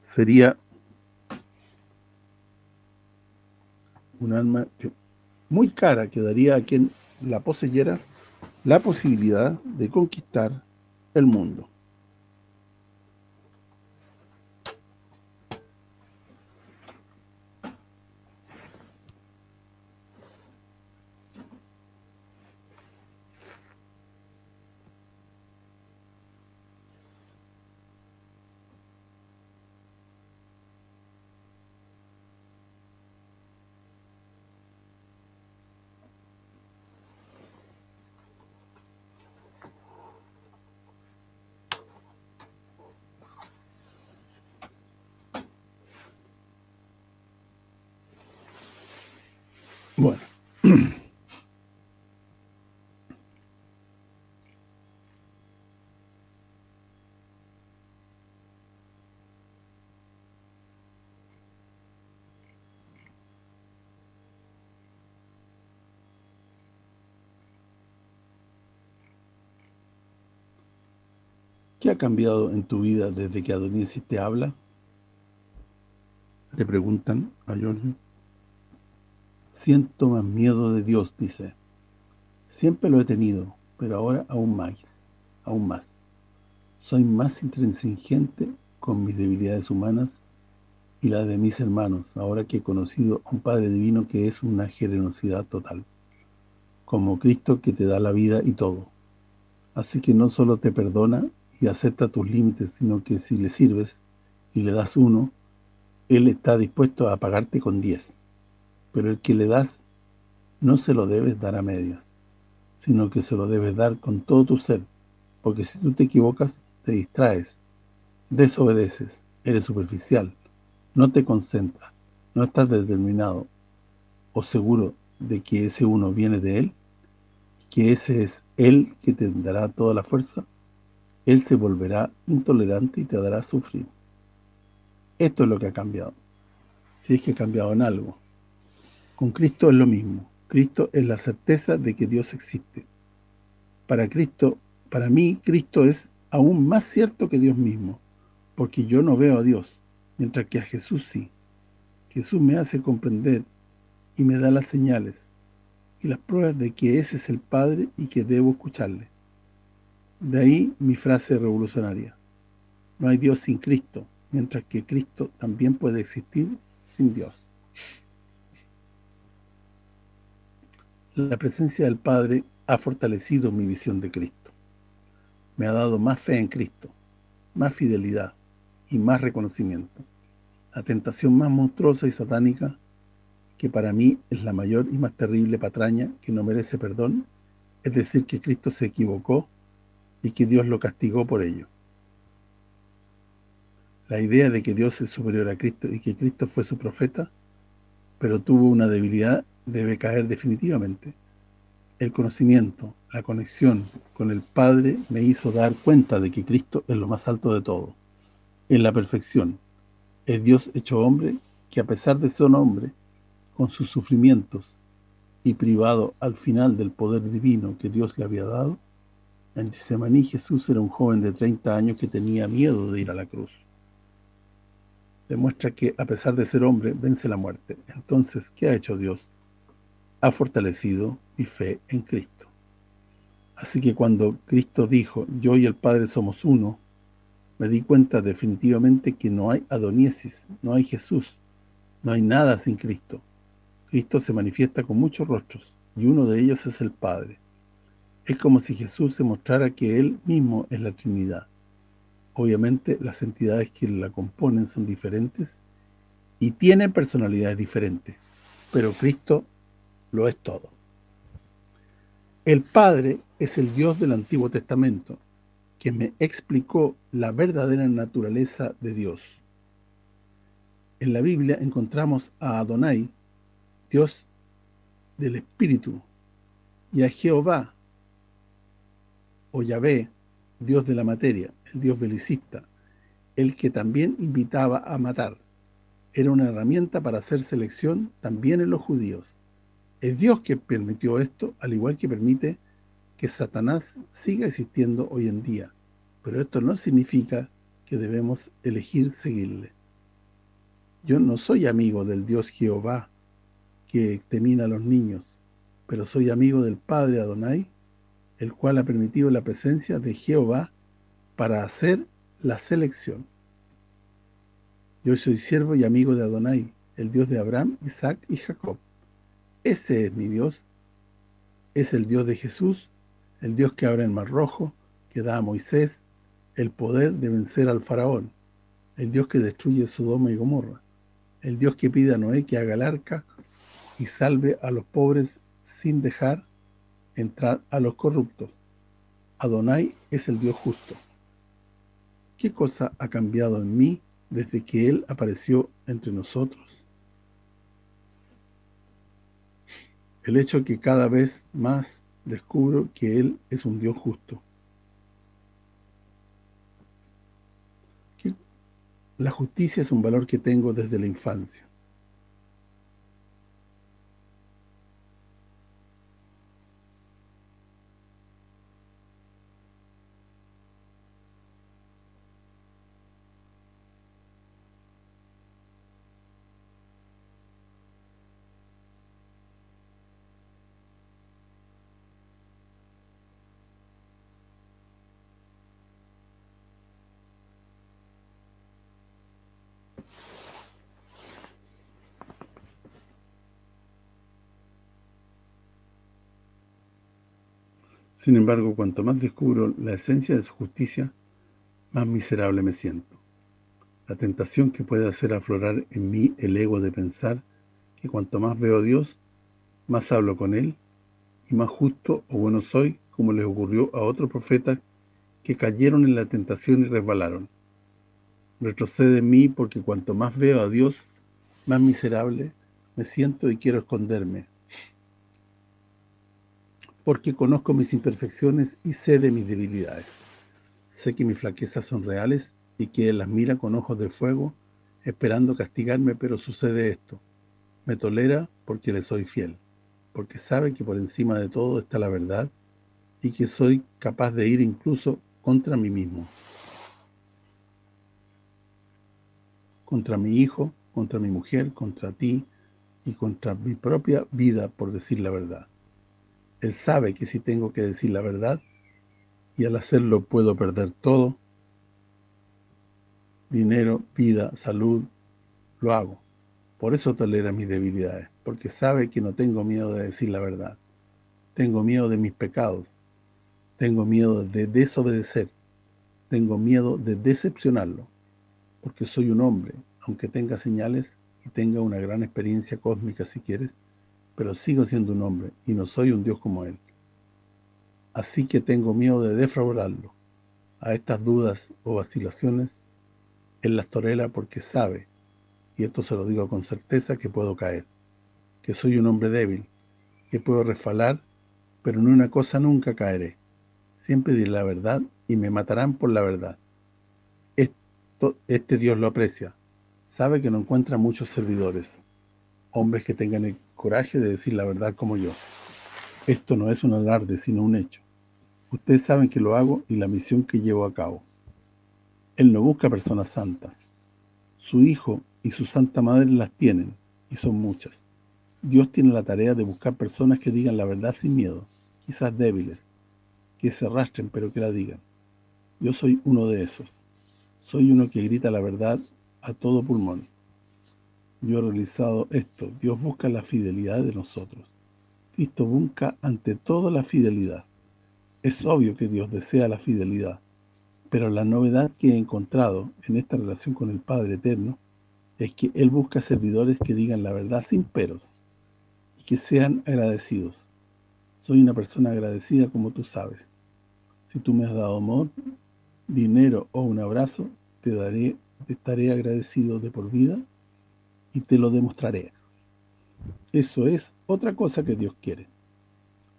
sería un arma muy cara que daría a quien la poseyera la posibilidad de conquistar el mundo. Bueno. ¿Qué ha cambiado en tu vida desde que Adonis te habla? Le preguntan a Giorgio. Siento más miedo de Dios, dice. Siempre lo he tenido, pero ahora aún más, aún más. Soy más intransigente con mis debilidades humanas y las de mis hermanos, ahora que he conocido a un Padre Divino que es una generosidad total, como Cristo que te da la vida y todo. Así que no solo te perdona y acepta tus límites, sino que si le sirves y le das uno, Él está dispuesto a pagarte con diez pero el que le das no se lo debes dar a medias, sino que se lo debes dar con todo tu ser, porque si tú te equivocas, te distraes, desobedeces, eres superficial, no te concentras, no estás determinado o seguro de que ese uno viene de él, que ese es él que te dará toda la fuerza, él se volverá intolerante y te dará sufrir. Esto es lo que ha cambiado. Si es que ha cambiado en algo. Con Cristo es lo mismo. Cristo es la certeza de que Dios existe. Para Cristo, para mí, Cristo es aún más cierto que Dios mismo, porque yo no veo a Dios, mientras que a Jesús sí. Jesús me hace comprender y me da las señales y las pruebas de que ese es el Padre y que debo escucharle. De ahí mi frase revolucionaria. No hay Dios sin Cristo, mientras que Cristo también puede existir sin Dios. La presencia del Padre ha fortalecido mi visión de Cristo. Me ha dado más fe en Cristo, más fidelidad y más reconocimiento. La tentación más monstruosa y satánica, que para mí es la mayor y más terrible patraña que no merece perdón, es decir que Cristo se equivocó y que Dios lo castigó por ello. La idea de que Dios es superior a Cristo y que Cristo fue su profeta, pero tuvo una debilidad, debe caer definitivamente. El conocimiento, la conexión con el Padre me hizo dar cuenta de que Cristo es lo más alto de todo, en la perfección. Es Dios hecho hombre que a pesar de ser hombre, con sus sufrimientos y privado al final del poder divino que Dios le había dado, en Getsemaní Jesús era un joven de 30 años que tenía miedo de ir a la cruz. Demuestra que a pesar de ser hombre, vence la muerte. Entonces, ¿qué ha hecho Dios? Ha fortalecido mi fe en Cristo. Así que cuando Cristo dijo, yo y el Padre somos uno, me di cuenta definitivamente que no hay Adoniesis, no hay Jesús, no hay nada sin Cristo. Cristo se manifiesta con muchos rostros, y uno de ellos es el Padre. Es como si Jesús se mostrara que Él mismo es la Trinidad. Obviamente, las entidades que la componen son diferentes y tienen personalidades diferentes, pero Cristo lo es todo. El Padre es el Dios del Antiguo Testamento, que me explicó la verdadera naturaleza de Dios. En la Biblia encontramos a Adonai, Dios del Espíritu, y a Jehová, o Yahvé, Dios de la materia, el Dios belicista, el que también invitaba a matar. Era una herramienta para hacer selección también en los judíos. Es Dios que permitió esto, al igual que permite que Satanás siga existiendo hoy en día. Pero esto no significa que debemos elegir seguirle. Yo no soy amigo del Dios Jehová que extermina a los niños, pero soy amigo del Padre Adonai, el cual ha permitido la presencia de Jehová para hacer la selección. Yo soy siervo y amigo de Adonai, el Dios de Abraham, Isaac y Jacob. Ese es mi Dios. Es el Dios de Jesús, el Dios que abre el mar rojo, que da a Moisés el poder de vencer al faraón, el Dios que destruye Sodoma y Gomorra, el Dios que pide a Noé que haga el arca y salve a los pobres sin dejar entrar a los corruptos. Adonai es el Dios justo. ¿Qué cosa ha cambiado en mí desde que Él apareció entre nosotros? El hecho que cada vez más descubro que Él es un Dios justo. la justicia es un valor que tengo desde la infancia. Sin embargo, cuanto más descubro la esencia de su justicia, más miserable me siento. La tentación que puede hacer aflorar en mí el ego de pensar que cuanto más veo a Dios, más hablo con Él, y más justo o bueno soy, como les ocurrió a otros profetas que cayeron en la tentación y resbalaron. Retrocede en mí porque cuanto más veo a Dios, más miserable me siento y quiero esconderme, porque conozco mis imperfecciones y sé de mis debilidades. Sé que mis flaquezas son reales y que Él las mira con ojos de fuego, esperando castigarme, pero sucede esto. Me tolera porque le soy fiel, porque sabe que por encima de todo está la verdad y que soy capaz de ir incluso contra mí mismo. Contra mi hijo, contra mi mujer, contra ti y contra mi propia vida por decir la verdad. Él sabe que si tengo que decir la verdad y al hacerlo puedo perder todo, dinero, vida, salud, lo hago. Por eso tolera mis debilidades, porque sabe que no tengo miedo de decir la verdad. Tengo miedo de mis pecados. Tengo miedo de desobedecer. Tengo miedo de decepcionarlo, porque soy un hombre, aunque tenga señales y tenga una gran experiencia cósmica si quieres, pero sigo siendo un hombre y no soy un Dios como él. Así que tengo miedo de defraudarlo. A estas dudas o vacilaciones, él las torela porque sabe, y esto se lo digo con certeza, que puedo caer, que soy un hombre débil, que puedo resfalar, pero en una cosa nunca caeré. Siempre diré la verdad y me matarán por la verdad. Esto, este Dios lo aprecia. Sabe que no encuentra muchos servidores, hombres que tengan el coraje de decir la verdad como yo. Esto no es un alarde, sino un hecho. Ustedes saben que lo hago y la misión que llevo a cabo. Él no busca personas santas. Su Hijo y su Santa Madre las tienen, y son muchas. Dios tiene la tarea de buscar personas que digan la verdad sin miedo, quizás débiles, que se arrastren pero que la digan. Yo soy uno de esos. Soy uno que grita la verdad a todo pulmón yo he realizado esto. Dios busca la fidelidad de nosotros. Cristo busca ante todo la fidelidad. Es obvio que Dios desea la fidelidad, pero la novedad que he encontrado en esta relación con el Padre Eterno es que Él busca servidores que digan la verdad sin peros y que sean agradecidos. Soy una persona agradecida como tú sabes. Si tú me has dado amor, dinero o un abrazo, te daré te estaré agradecido de por vida y te lo demostraré. Eso es otra cosa que Dios quiere.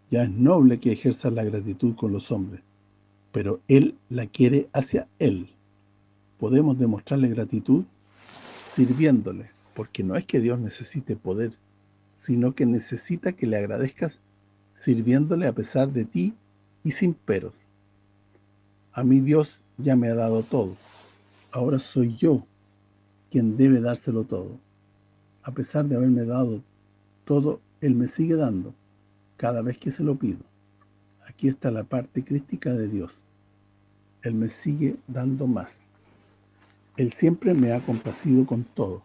Ya es noble que ejerzas la gratitud con los hombres, pero Él la quiere hacia Él. Podemos demostrarle gratitud sirviéndole, porque no es que Dios necesite poder, sino que necesita que le agradezcas sirviéndole a pesar de ti y sin peros. A mí Dios ya me ha dado todo. Ahora soy yo quien debe dárselo todo a pesar de haberme dado todo, Él me sigue dando cada vez que se lo pido. Aquí está la parte crítica de Dios. Él me sigue dando más. Él siempre me ha complacido con todo.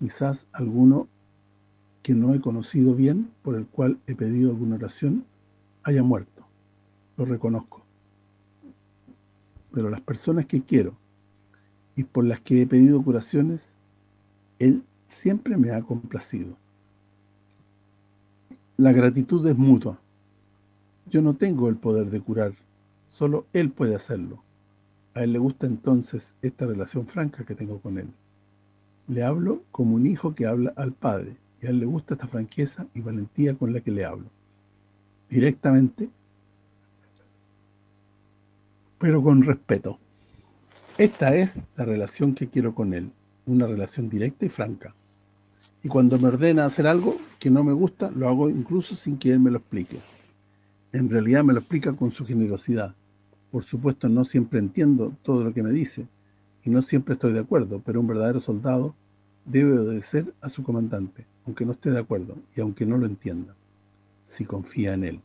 Quizás alguno que no he conocido bien, por el cual he pedido alguna oración, haya muerto. Lo reconozco. Pero las personas que quiero y por las que he pedido curaciones, Él siempre me ha complacido. La gratitud es mutua. Yo no tengo el poder de curar, solo Él puede hacerlo. A Él le gusta entonces esta relación franca que tengo con Él. Le hablo como un hijo que habla al Padre, y a Él le gusta esta franqueza y valentía con la que le hablo. Directamente, pero con respeto. Esta es la relación que quiero con Él, una relación directa y franca. Y cuando me ordena hacer algo que no me gusta, lo hago incluso sin que él me lo explique. En realidad me lo explica con su generosidad. Por supuesto, no siempre entiendo todo lo que me dice, y no siempre estoy de acuerdo, pero un verdadero soldado debe obedecer a su comandante, aunque no esté de acuerdo y aunque no lo entienda, si confía en él.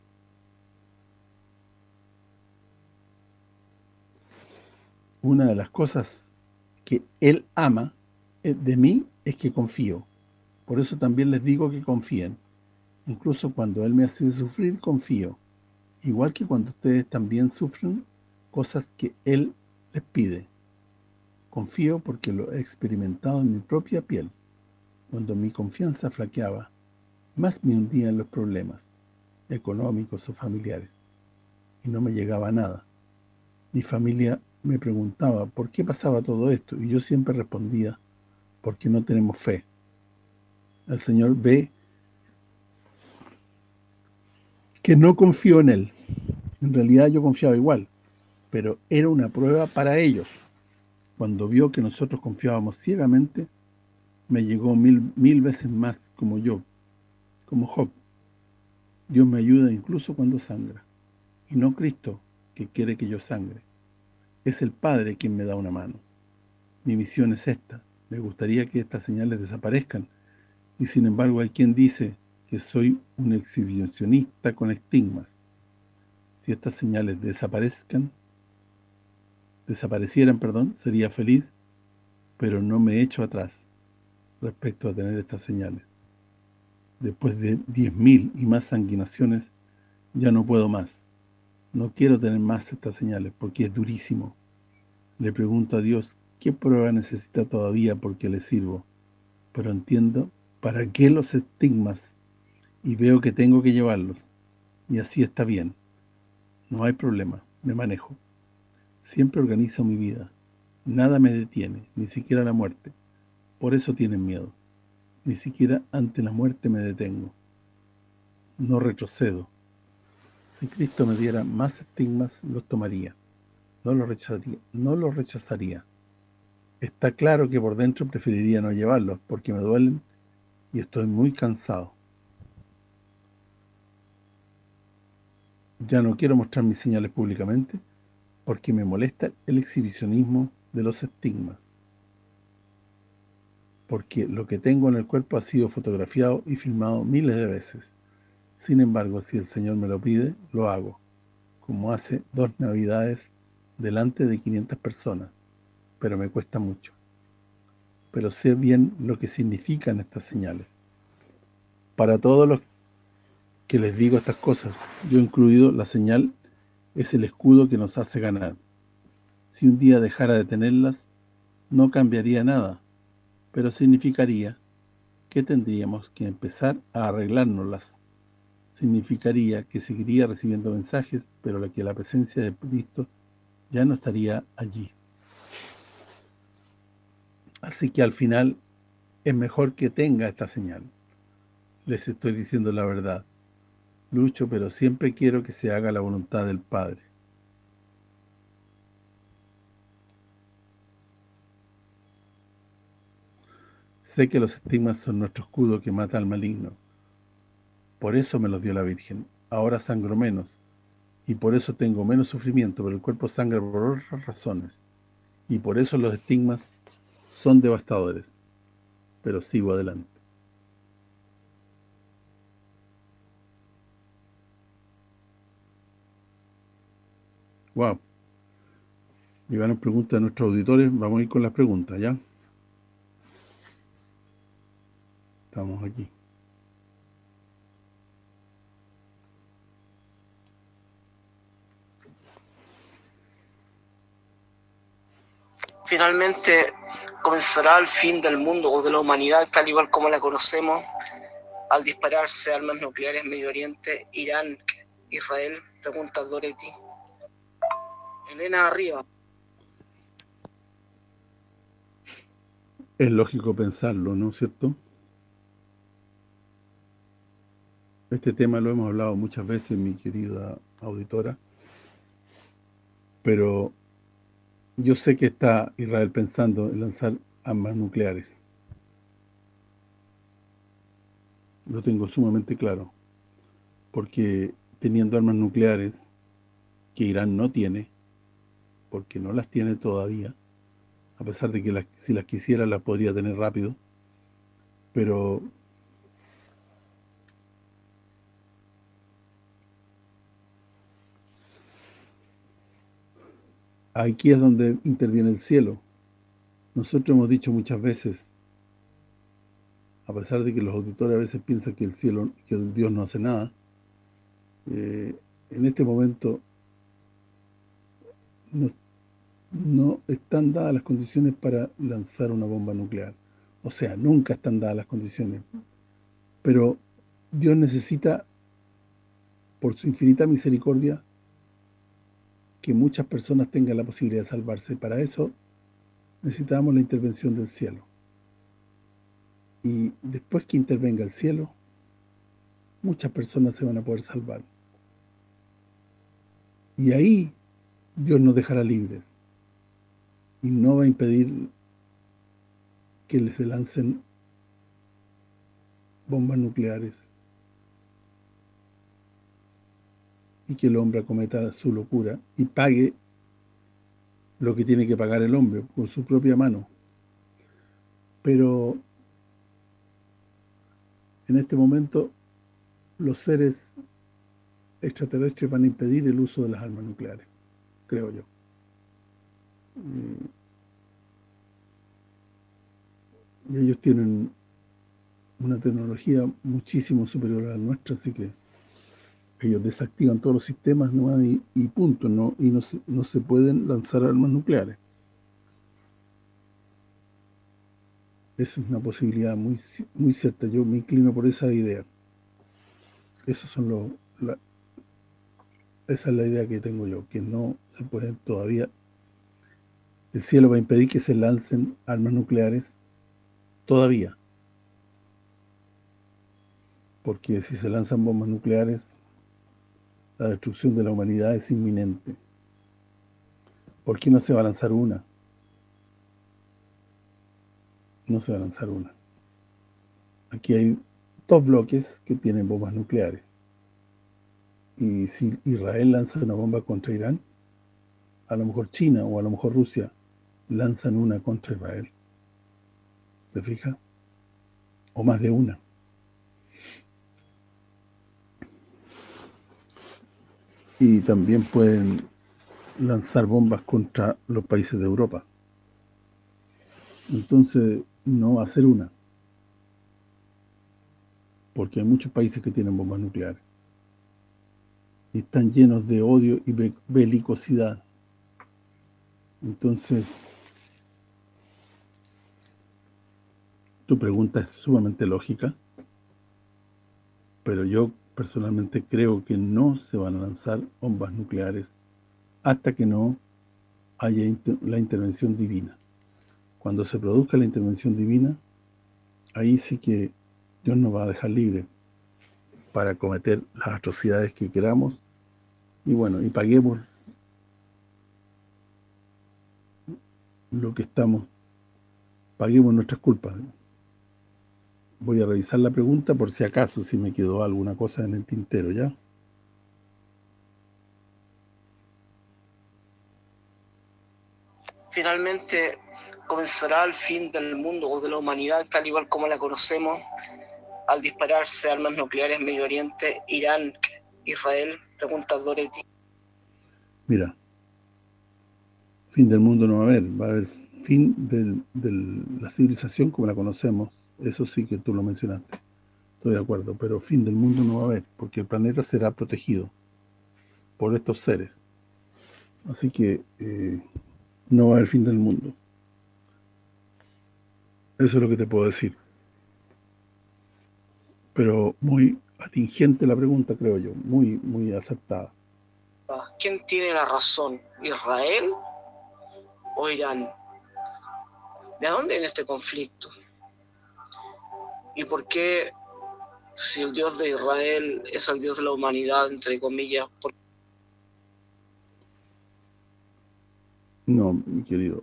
Una de las cosas que él ama eh, de mí es que confío. Por eso también les digo que confíen. Incluso cuando Él me hace sufrir, confío. Igual que cuando ustedes también sufren cosas que Él les pide. Confío porque lo he experimentado en mi propia piel. Cuando mi confianza flaqueaba, más me hundía en los problemas, económicos o familiares. Y no me llegaba nada. Mi familia me preguntaba por qué pasaba todo esto y yo siempre respondía, porque no tenemos fe el Señor ve que no confío en Él. En realidad yo confiaba igual, pero era una prueba para ellos. Cuando vio que nosotros confiábamos ciegamente, me llegó mil, mil veces más como yo, como Job. Dios me ayuda incluso cuando sangra, y no Cristo, que quiere que yo sangre. Es el Padre quien me da una mano. Mi misión es esta, Me gustaría que estas señales desaparezcan. Y sin embargo hay quien dice que soy un exhibicionista con estigmas. Si estas señales desaparezcan, desaparecieran, perdón, sería feliz, pero no me echo atrás respecto a tener estas señales. Después de 10.000 y más sanguinaciones, ya no puedo más. No quiero tener más estas señales porque es durísimo. Le pregunto a Dios qué prueba necesita todavía porque le sirvo. Pero entiendo para qué los estigmas y veo que tengo que llevarlos. Y así está bien. No hay problema, me manejo. Siempre organizo mi vida. Nada me detiene, ni siquiera la muerte. Por eso tienen miedo. Ni siquiera ante la muerte me detengo. No retrocedo. Si Cristo me diera más estigmas, los tomaría. No los rechazaría. No los rechazaría. Está claro que por dentro preferiría no llevarlos, porque me duelen y estoy muy cansado. Ya no quiero mostrar mis señales públicamente, porque me molesta el exhibicionismo de los estigmas. Porque lo que tengo en el cuerpo ha sido fotografiado y filmado miles de veces. Sin embargo, si el Señor me lo pide, lo hago, como hace dos navidades delante de 500 personas, pero me cuesta mucho. Pero sé bien lo que significan estas señales. Para todos los que les digo estas cosas, yo incluido, la señal es el escudo que nos hace ganar. Si un día dejara de tenerlas, no cambiaría nada, pero significaría que tendríamos que empezar a arreglárnoslas significaría que seguiría recibiendo mensajes, pero que la presencia de Cristo ya no estaría allí. Así que al final es mejor que tenga esta señal. Les estoy diciendo la verdad. Lucho, pero siempre quiero que se haga la voluntad del Padre. Sé que los estigmas son nuestro escudo que mata al maligno por eso me los dio la Virgen. Ahora sangro menos. Y por eso tengo menos sufrimiento, pero el cuerpo sangra por otras razones. Y por eso los estigmas son devastadores. Pero sigo adelante. Wow. A preguntas de nuestros auditores. Vamos a ir con las preguntas, ¿ya? Estamos aquí.
Finalmente comenzará el fin del mundo o de la humanidad tal igual como la conocemos al dispararse armas nucleares en Medio Oriente, Irán, Israel, pregunta Doretti. Elena arriba.
Es lógico pensarlo, ¿no es cierto? Este tema lo hemos hablado muchas veces, mi querida auditora, pero yo sé que está Israel pensando en lanzar armas nucleares. Lo tengo sumamente claro. Porque teniendo armas nucleares, que Irán no tiene, porque no las tiene todavía, a pesar de que si las quisiera las podría tener rápido, pero Aquí es donde interviene el cielo. Nosotros hemos dicho muchas veces, a pesar de que los auditores a veces piensan que el cielo, que Dios no hace nada, eh, en este momento no, no están dadas las condiciones para lanzar una bomba nuclear. O sea, nunca están dadas las condiciones. Pero Dios necesita, por su infinita misericordia, que muchas personas tengan la posibilidad de salvarse. Para eso necesitamos la intervención del cielo. Y después que intervenga el cielo, muchas personas se van a poder salvar. Y ahí Dios nos dejará libres. Y no va a impedir que les lancen bombas nucleares y que el hombre acometa su locura y pague lo que tiene que pagar el hombre por su propia mano. Pero en este momento los seres extraterrestres van a impedir el uso de las armas nucleares, creo yo. Y ellos tienen una tecnología muchísimo superior a la nuestra, así que ellos desactivan todos los sistemas y, punto, y no se, no se pueden lanzar armas nucleares. Esa es una posibilidad muy muy cierta, yo me inclino por esa idea. Esos son los esa es la idea que tengo yo, que no se pueden todavía el cielo va a impedir que se lancen armas nucleares todavía. Porque si se lanzan bombas nucleares la destrucción de la humanidad es inminente. ¿Por qué no se va a lanzar una? No se va a lanzar una. Aquí hay dos bloques que tienen bombas nucleares. Y si Israel lanza una bomba contra Irán, a lo mejor China o a lo mejor Rusia lanzan una contra Israel. ¿Se fija? O más de una. Y también pueden lanzar bombas contra los países de Europa. Entonces, no va a ser una. Porque hay muchos países que tienen bombas nucleares. Y están llenos de odio y belicosidad. Entonces, tu pregunta es sumamente lógica, pero yo personalmente creo que no se van a lanzar bombas nucleares hasta que no haya la intervención divina. Cuando se produzca la intervención divina, ahí sí que Dios nos va a dejar libre para cometer las atrocidades que queramos y bueno, y paguemos lo que estamos, paguemos nuestras culpas voy a revisar la pregunta por si acaso, si me quedó alguna cosa en el tintero, ¿ya?
Finalmente comenzará el fin del mundo o de la humanidad tal igual como la conocemos al dispararse armas nucleares en Medio Oriente, Irán, Israel, pregunta Doretti.
Mira, fin del mundo no va a haber, va a haber fin de la civilización como la conocemos, eso sí que tú lo mencionaste. Estoy de acuerdo, pero fin del mundo no va a haber, porque el planeta será protegido por estos seres. Así que eh, no va a haber fin del mundo. Eso es lo que te puedo decir. Pero muy atingente la pregunta, creo yo, muy muy acertada.
Ah, ¿Quién tiene la razón? ¿Israel o Irán? ¿De dónde viene este conflicto? ¿Y por qué si el Dios de Israel es el Dios de la humanidad, entre comillas?
No, mi querido.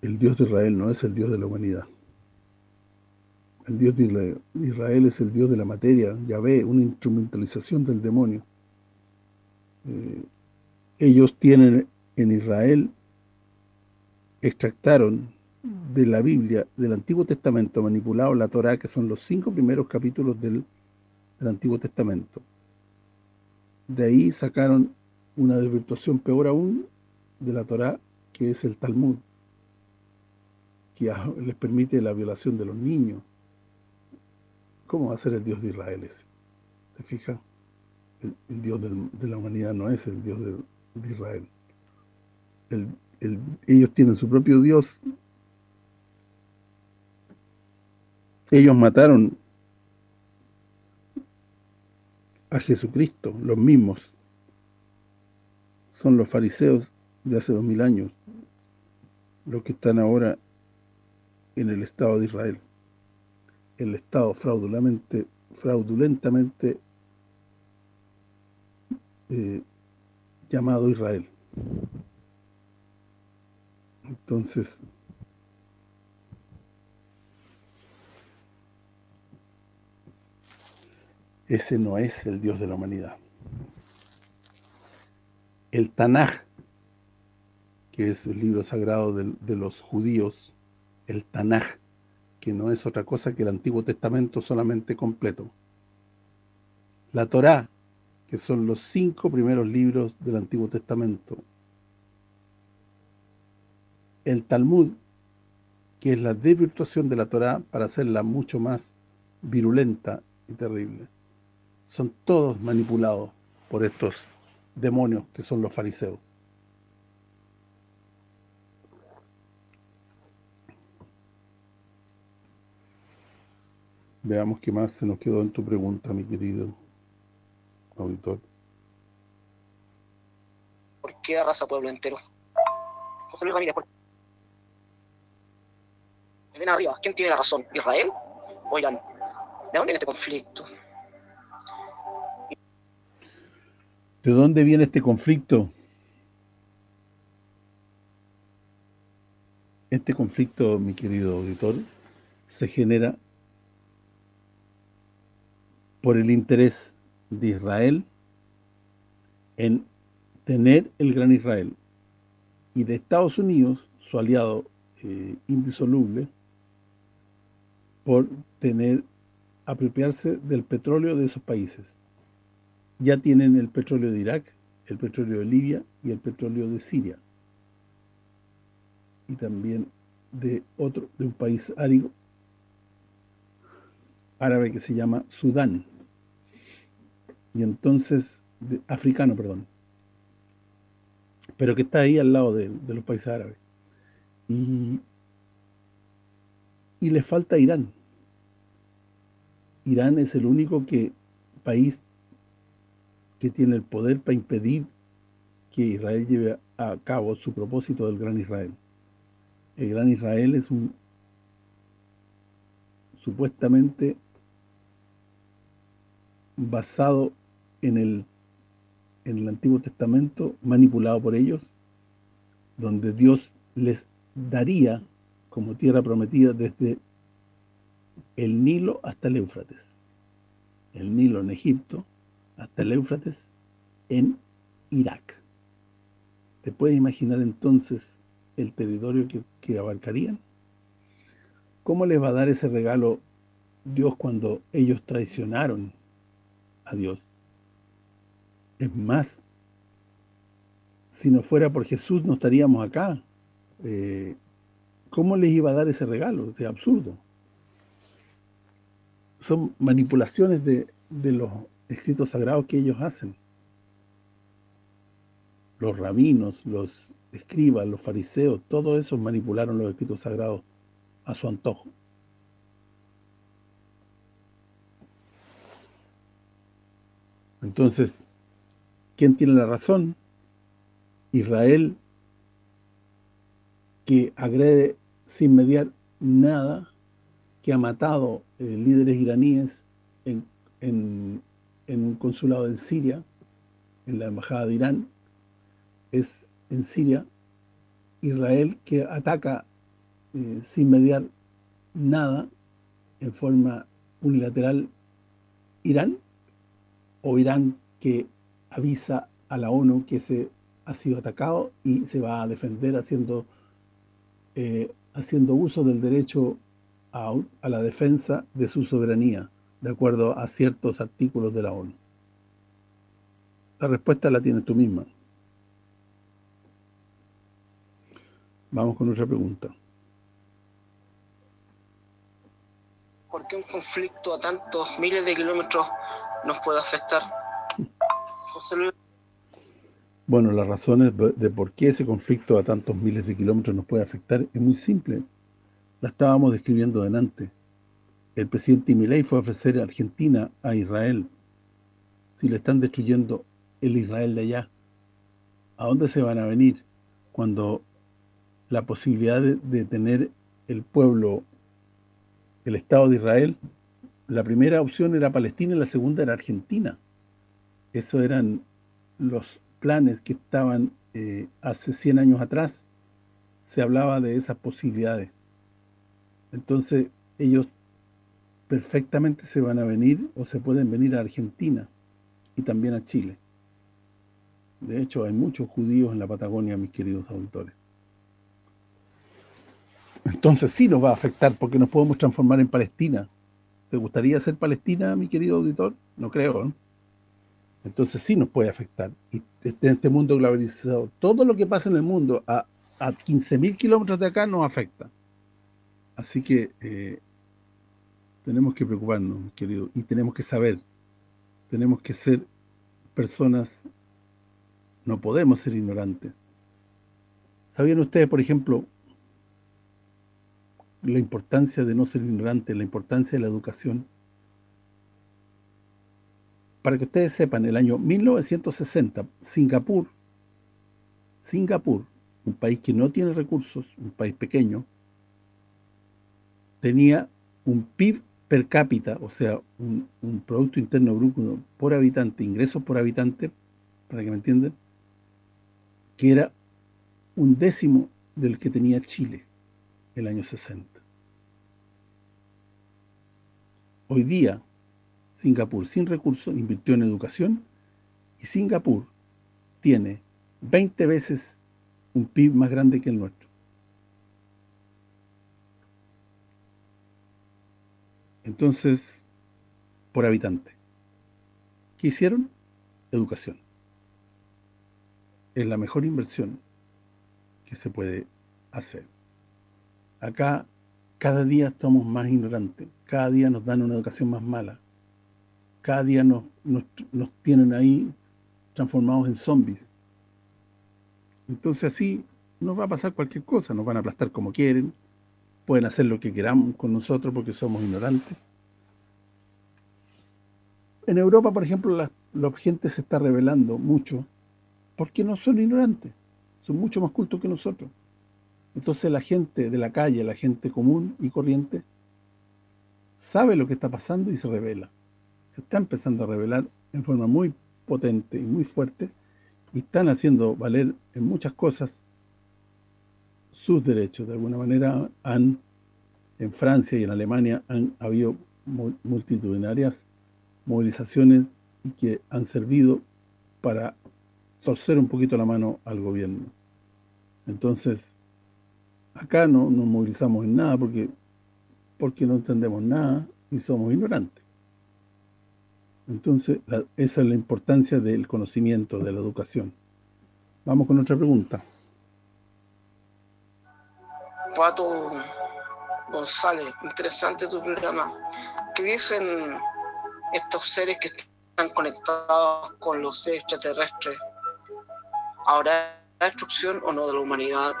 El Dios de Israel no es el Dios de la humanidad. El Dios de Israel es el Dios de la materia, Ya ve una instrumentalización del demonio. Eh, ellos tienen en Israel, extractaron de la Biblia, del Antiguo Testamento, manipulado la Torá, que son los cinco primeros capítulos del, Antiguo Testamento. De ahí sacaron una desvirtuación peor aún de la Torá, que es el Talmud, que les permite la violación de los niños. ¿Cómo va a ser el Dios de Israel ese? ¿Te fijas? El, Dios de la humanidad no es el Dios de, Israel. ellos tienen su propio Dios Ellos mataron a Jesucristo, los mismos. Son los fariseos de hace dos mil años, los que están ahora en el Estado de Israel. El Estado fraudulentamente, eh, llamado Israel. Entonces, ese no es el Dios de la humanidad. El Tanaj, que es el libro sagrado de, los judíos, el Tanaj, que no es otra cosa que el Antiguo Testamento solamente completo. La Torá, que son los cinco primeros libros del Antiguo Testamento. El Talmud, que es la desvirtuación de la Torá para hacerla mucho más virulenta y terrible. Son todos manipulados por estos demonios que son los fariseos. Veamos qué más se nos quedó en tu pregunta, mi querido auditor.
¿Por qué arrasa pueblo entero? José Luis Ramírez, ¿por Ven arriba, ¿quién tiene la razón? ¿Israel o Irán? ¿De dónde viene este conflicto?
¿De dónde viene este conflicto? Este conflicto, mi querido auditor, se genera por el interés de Israel en tener el gran Israel y de Estados Unidos, su aliado eh, indisoluble, por tener, apropiarse del petróleo de esos países. Ya tienen el petróleo de Irak, el petróleo de Libia y el petróleo de Siria. Y también de otro, de un país árido, árabe que se llama Sudán y entonces, africano, perdón, pero que está ahí al lado de, los países árabes. Y, y le falta Irán. Irán es el único que país que tiene el poder para impedir que Israel lleve a cabo su propósito del Gran Israel. El Gran Israel es un supuestamente basado en el, en el Antiguo Testamento, manipulado por ellos, donde Dios les daría como tierra prometida desde el Nilo hasta el Éufrates. El Nilo en Egipto hasta el Éufrates en Irak. ¿Te puedes imaginar entonces el territorio que, que abarcarían? ¿Cómo les va a dar ese regalo Dios cuando ellos traicionaron a Dios? Es más, si no fuera por Jesús no estaríamos acá. Eh, ¿Cómo les iba a dar ese regalo? Es absurdo. Son manipulaciones de, de los escritos sagrados que ellos hacen. Los rabinos, los escribas, los fariseos, todos esos manipularon los escritos sagrados a su antojo. Entonces, ¿Quién tiene la razón? Israel, que agrede sin mediar nada, que ha matado eh, líderes iraníes en, un consulado en Siria, en la embajada de Irán, es en Siria, Israel que ataca eh, sin mediar nada en forma unilateral Irán, o Irán que avisa a la ONU que se ha sido atacado y se va a defender haciendo eh, haciendo uso del derecho a, la defensa de su soberanía, de acuerdo a ciertos artículos de la ONU. La respuesta la tienes tú misma. Vamos con otra pregunta.
¿Por qué un conflicto a tantos miles de kilómetros nos puede afectar?
Bueno, las razones de por qué ese conflicto a tantos miles de kilómetros nos puede afectar es muy simple. La estábamos describiendo delante. El presidente Milei fue a ofrecer a Argentina a Israel. Si le están destruyendo el Israel de allá, ¿a dónde se van a venir cuando la posibilidad de, tener el pueblo, el Estado de Israel, la primera opción era Palestina y la segunda era Argentina? Eso eran los planes que estaban eh, hace 100 años atrás. Se hablaba de esas posibilidades. Entonces, ellos perfectamente se van a venir o se pueden venir a Argentina y también a Chile. De hecho, hay muchos judíos en la Patagonia, mis queridos auditores. entonces sí nos va a afectar porque nos podemos transformar en Palestina. ¿Te gustaría ser Palestina, mi querido auditor? No creo, Entonces sí nos puede afectar. Y en este mundo globalizado, todo lo que pasa en el mundo a, a 15.000 kilómetros de acá nos afecta. Así que eh, tenemos que preocuparnos, querido, y tenemos que saber, tenemos que ser personas, no podemos ser ignorantes. ¿Sabían ustedes, por ejemplo, la importancia de no ser ignorante, la importancia de la educación. Para que ustedes sepan, el año 1960, Singapur, Singapur, un país que no tiene recursos, un país pequeño, tenía un PIB per cápita, o sea, un, Producto Interno Bruto por habitante, ingresos por habitante, para que me entiendan, que era un décimo del que tenía Chile el año 60. Hoy día, Singapur sin recursos invirtió en educación y Singapur tiene 20 veces un PIB más grande que el nuestro. Entonces, por habitante. ¿Qué hicieron? Educación. Es la mejor inversión que se puede hacer. Acá cada día estamos más ignorantes, cada día nos dan una educación más mala, cada día nos, nos, tienen ahí transformados en zombies. Entonces así nos va a pasar cualquier cosa, nos van a aplastar como quieren, pueden hacer lo que queramos con nosotros porque somos ignorantes. En Europa, por ejemplo, la, gente se está revelando mucho porque no son ignorantes, son mucho más cultos que nosotros. Entonces la gente de la calle, la gente común y corriente, sabe lo que está pasando y se revela. Se está empezando a revelar en forma muy potente y muy fuerte y están haciendo valer en muchas cosas sus derechos. De alguna manera han, en Francia y en Alemania, han habido multitudinarias movilizaciones y que han servido para torcer un poquito la mano al gobierno. Entonces, acá no nos movilizamos en nada porque porque no entendemos nada y somos ignorantes. Entonces, esa es la importancia del conocimiento, de la educación. Vamos con otra pregunta.
Pato González, interesante tu programa. ¿Qué dicen estos seres que están conectados con los extraterrestres? ¿Habrá destrucción o no de la humanidad?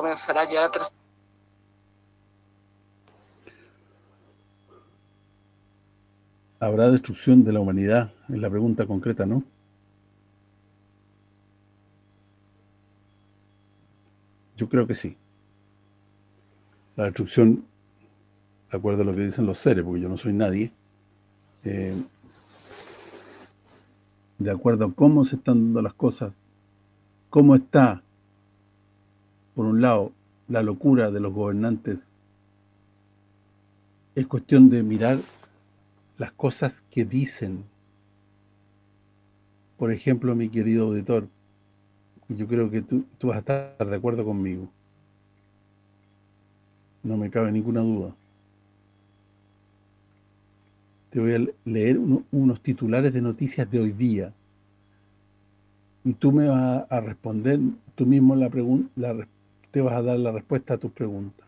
comenzará ya la
¿Habrá destrucción de la humanidad? Es la pregunta concreta, ¿no? Yo creo que sí. La destrucción, de acuerdo a lo que dicen los seres, porque yo no soy nadie, eh, de acuerdo a cómo se están dando las cosas, cómo está por un lado, la locura de los gobernantes es cuestión de mirar las cosas que dicen. Por ejemplo, mi querido auditor, yo creo que tú, vas a estar de acuerdo conmigo. No me cabe ninguna duda. Te voy a leer unos titulares de noticias de hoy día. Y tú me vas a responder tú mismo la, la, te vas a dar la respuesta a tus preguntas.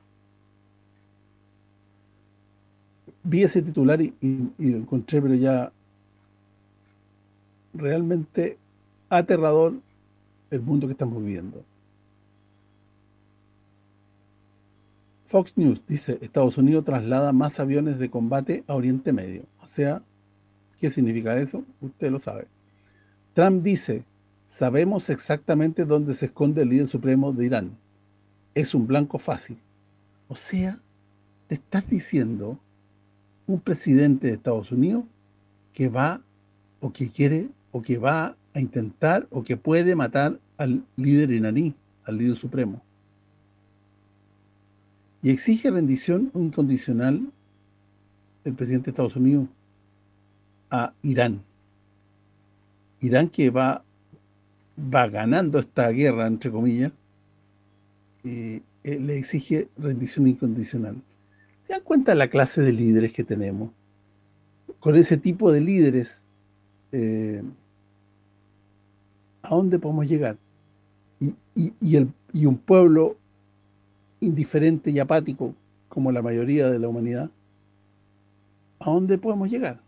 Vi ese titular y, lo encontré, pero ya realmente aterrador el mundo que estamos viviendo. Fox News dice, Estados Unidos traslada más aviones de combate a Oriente Medio. O sea, ¿qué significa eso? Usted lo sabe. Trump dice, sabemos exactamente dónde se esconde el líder supremo de Irán es un blanco fácil. O sea, te estás diciendo un presidente de Estados Unidos que va o que quiere o que va a intentar o que puede matar al líder iraní, al líder supremo. Y exige rendición incondicional el presidente de Estados Unidos a Irán. Irán que va va ganando esta guerra, entre comillas, eh, le exige rendición incondicional. ¿Se dan cuenta la clase de líderes que tenemos? Con ese tipo de líderes, eh, ¿a dónde podemos llegar? Y, el, y un pueblo indiferente y apático, como la mayoría de la humanidad, ¿a dónde podemos llegar?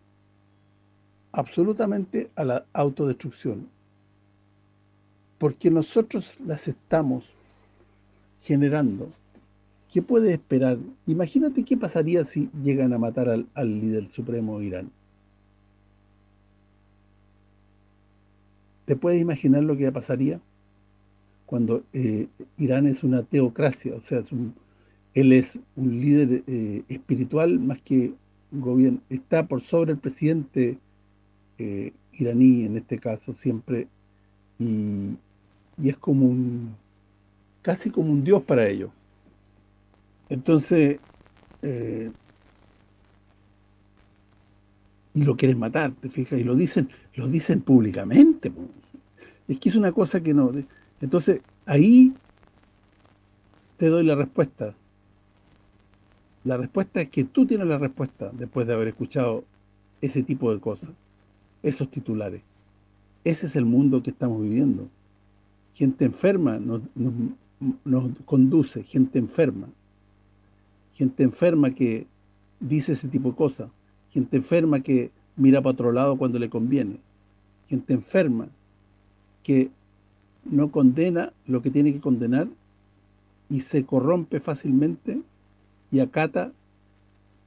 Absolutamente a la autodestrucción. Porque nosotros las estamos generando. ¿Qué puede esperar? Imagínate qué pasaría si llegan a matar al, líder supremo de Irán. ¿Te puedes imaginar lo que pasaría? Cuando eh, Irán es una teocracia, o sea, él es un líder eh, espiritual más que gobierno, está por sobre el presidente eh, iraní en este caso siempre y, es como un casi como un dios para ellos entonces y lo quieren matar, te fijas, y lo dicen lo dicen públicamente es que es una cosa que no entonces ahí te doy la respuesta la respuesta es que tú tienes la respuesta después de haber escuchado ese tipo de cosas, esos titulares. Ese es el mundo que estamos viviendo. Gente enferma nos, conduce, gente enferma. Gente enferma que dice ese tipo de cosas. Gente enferma que mira para otro lado cuando le conviene. Gente enferma que no condena lo que tiene que condenar y se corrompe fácilmente y acata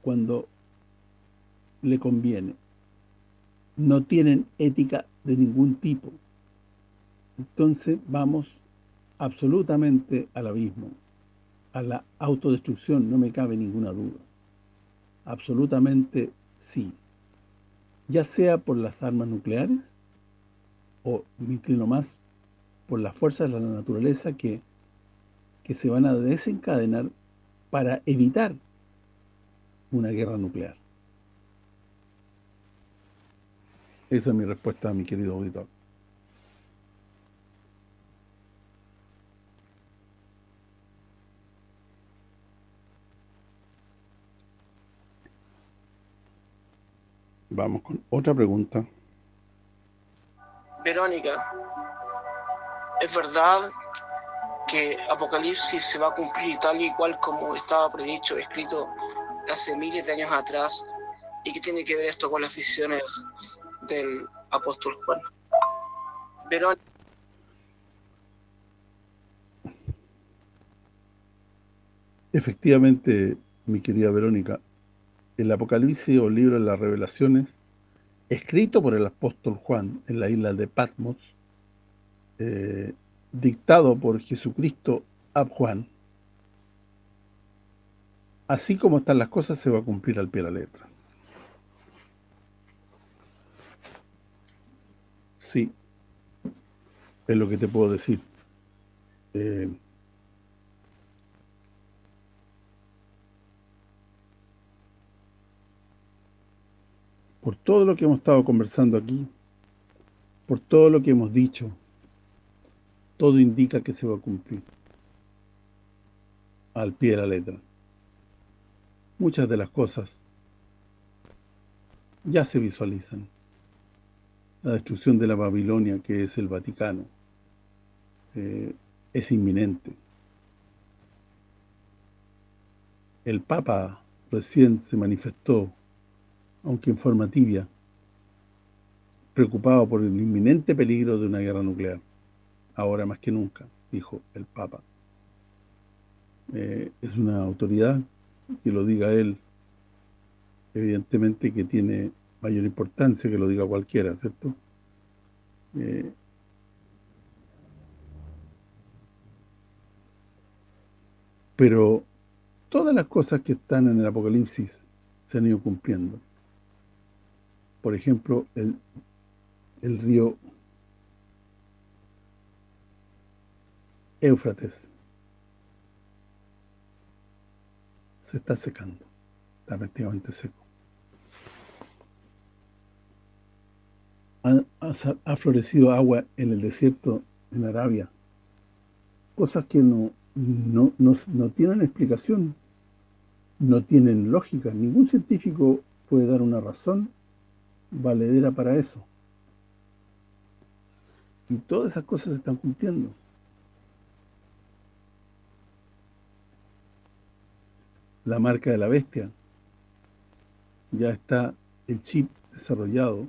cuando le conviene. No tienen ética de ningún tipo. Entonces vamos absolutamente al abismo, a la autodestrucción, no me cabe ninguna duda. Absolutamente sí. Ya sea por las armas nucleares, o me inclino más por las fuerzas de la naturaleza que, que se van a desencadenar para evitar una guerra nuclear. Esa es mi respuesta, mi querido auditor. Vamos con otra pregunta.
Verónica, ¿es verdad que Apocalipsis se va a cumplir tal y cual como estaba predicho, escrito hace miles de años atrás, y qué tiene que ver esto con las visiones del apóstol Juan. Verónica.
Efectivamente, mi querida Verónica, el Apocalipsis o libro de las revelaciones, escrito por el apóstol Juan en la isla de Patmos, eh, dictado por Jesucristo a Juan, así como están las cosas, se va a cumplir al pie de la letra. Sí, es lo que te puedo decir. Eh, por todo lo que hemos estado conversando aquí, por todo lo que hemos dicho, todo indica que se va a cumplir al pie de la letra. Muchas de las cosas ya se visualizan. La destrucción de la Babilonia, que es el Vaticano, eh, es inminente. El Papa recién se manifestó, aunque en forma tibia, preocupado por el inminente peligro de una guerra nuclear ahora más que nunca, dijo el Papa. Eh, es una autoridad, que lo diga él, evidentemente que tiene mayor importancia que lo diga cualquiera, ¿cierto? Eh, pero todas las cosas que están en el Apocalipsis se han ido cumpliendo. Por ejemplo, el, río Éufrates se está secando, está prácticamente seco. Ha, florecido agua en el desierto en Arabia. Cosas que no, no, no tienen explicación, no tienen lógica. Ningún científico puede dar una razón valedera para eso. Y todas esas cosas se están cumpliendo. La marca de la bestia. Ya está el chip desarrollado.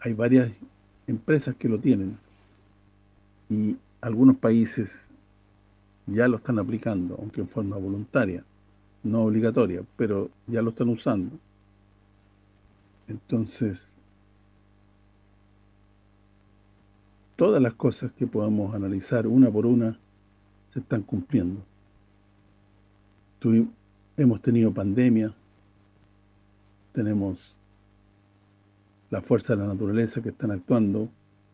Hay varias empresas que lo tienen. Y algunos países ya lo están aplicando, aunque en forma voluntaria, no obligatoria, pero ya lo están usando. Entonces, todas las cosas que podamos analizar una por una se están cumpliendo. hemos tenido pandemia, tenemos la fuerza de la naturaleza que están actuando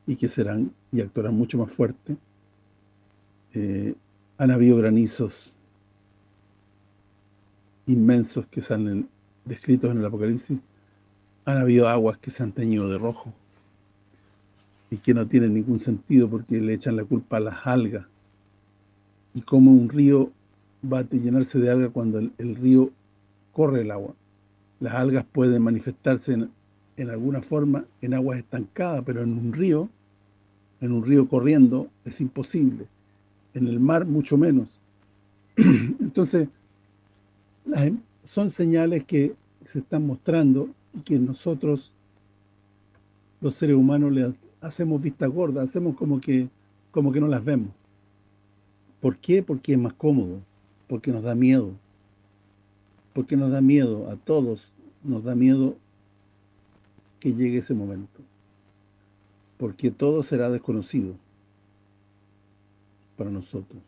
y que serán y actuarán mucho más fuerte. Eh, han habido granizos inmensos que salen descritos en el Apocalipsis. Han habido aguas que se han teñido de rojo y que no tiene ningún sentido porque le echan la culpa a las algas. Y como un río va a llenarse de algas cuando el, río corre el agua. Las algas pueden manifestarse en, en, alguna forma en aguas estancadas, pero en un río, en un río corriendo, es imposible. En el mar, mucho menos. Entonces, son señales que se están mostrando y que nosotros, los seres humanos, le hacemos vista gorda, hacemos como que como que no las vemos. ¿Por qué? Porque es más cómodo, porque nos da miedo. Porque nos da miedo, a todos nos da miedo que llegue ese momento. Porque todo será desconocido para nosotros.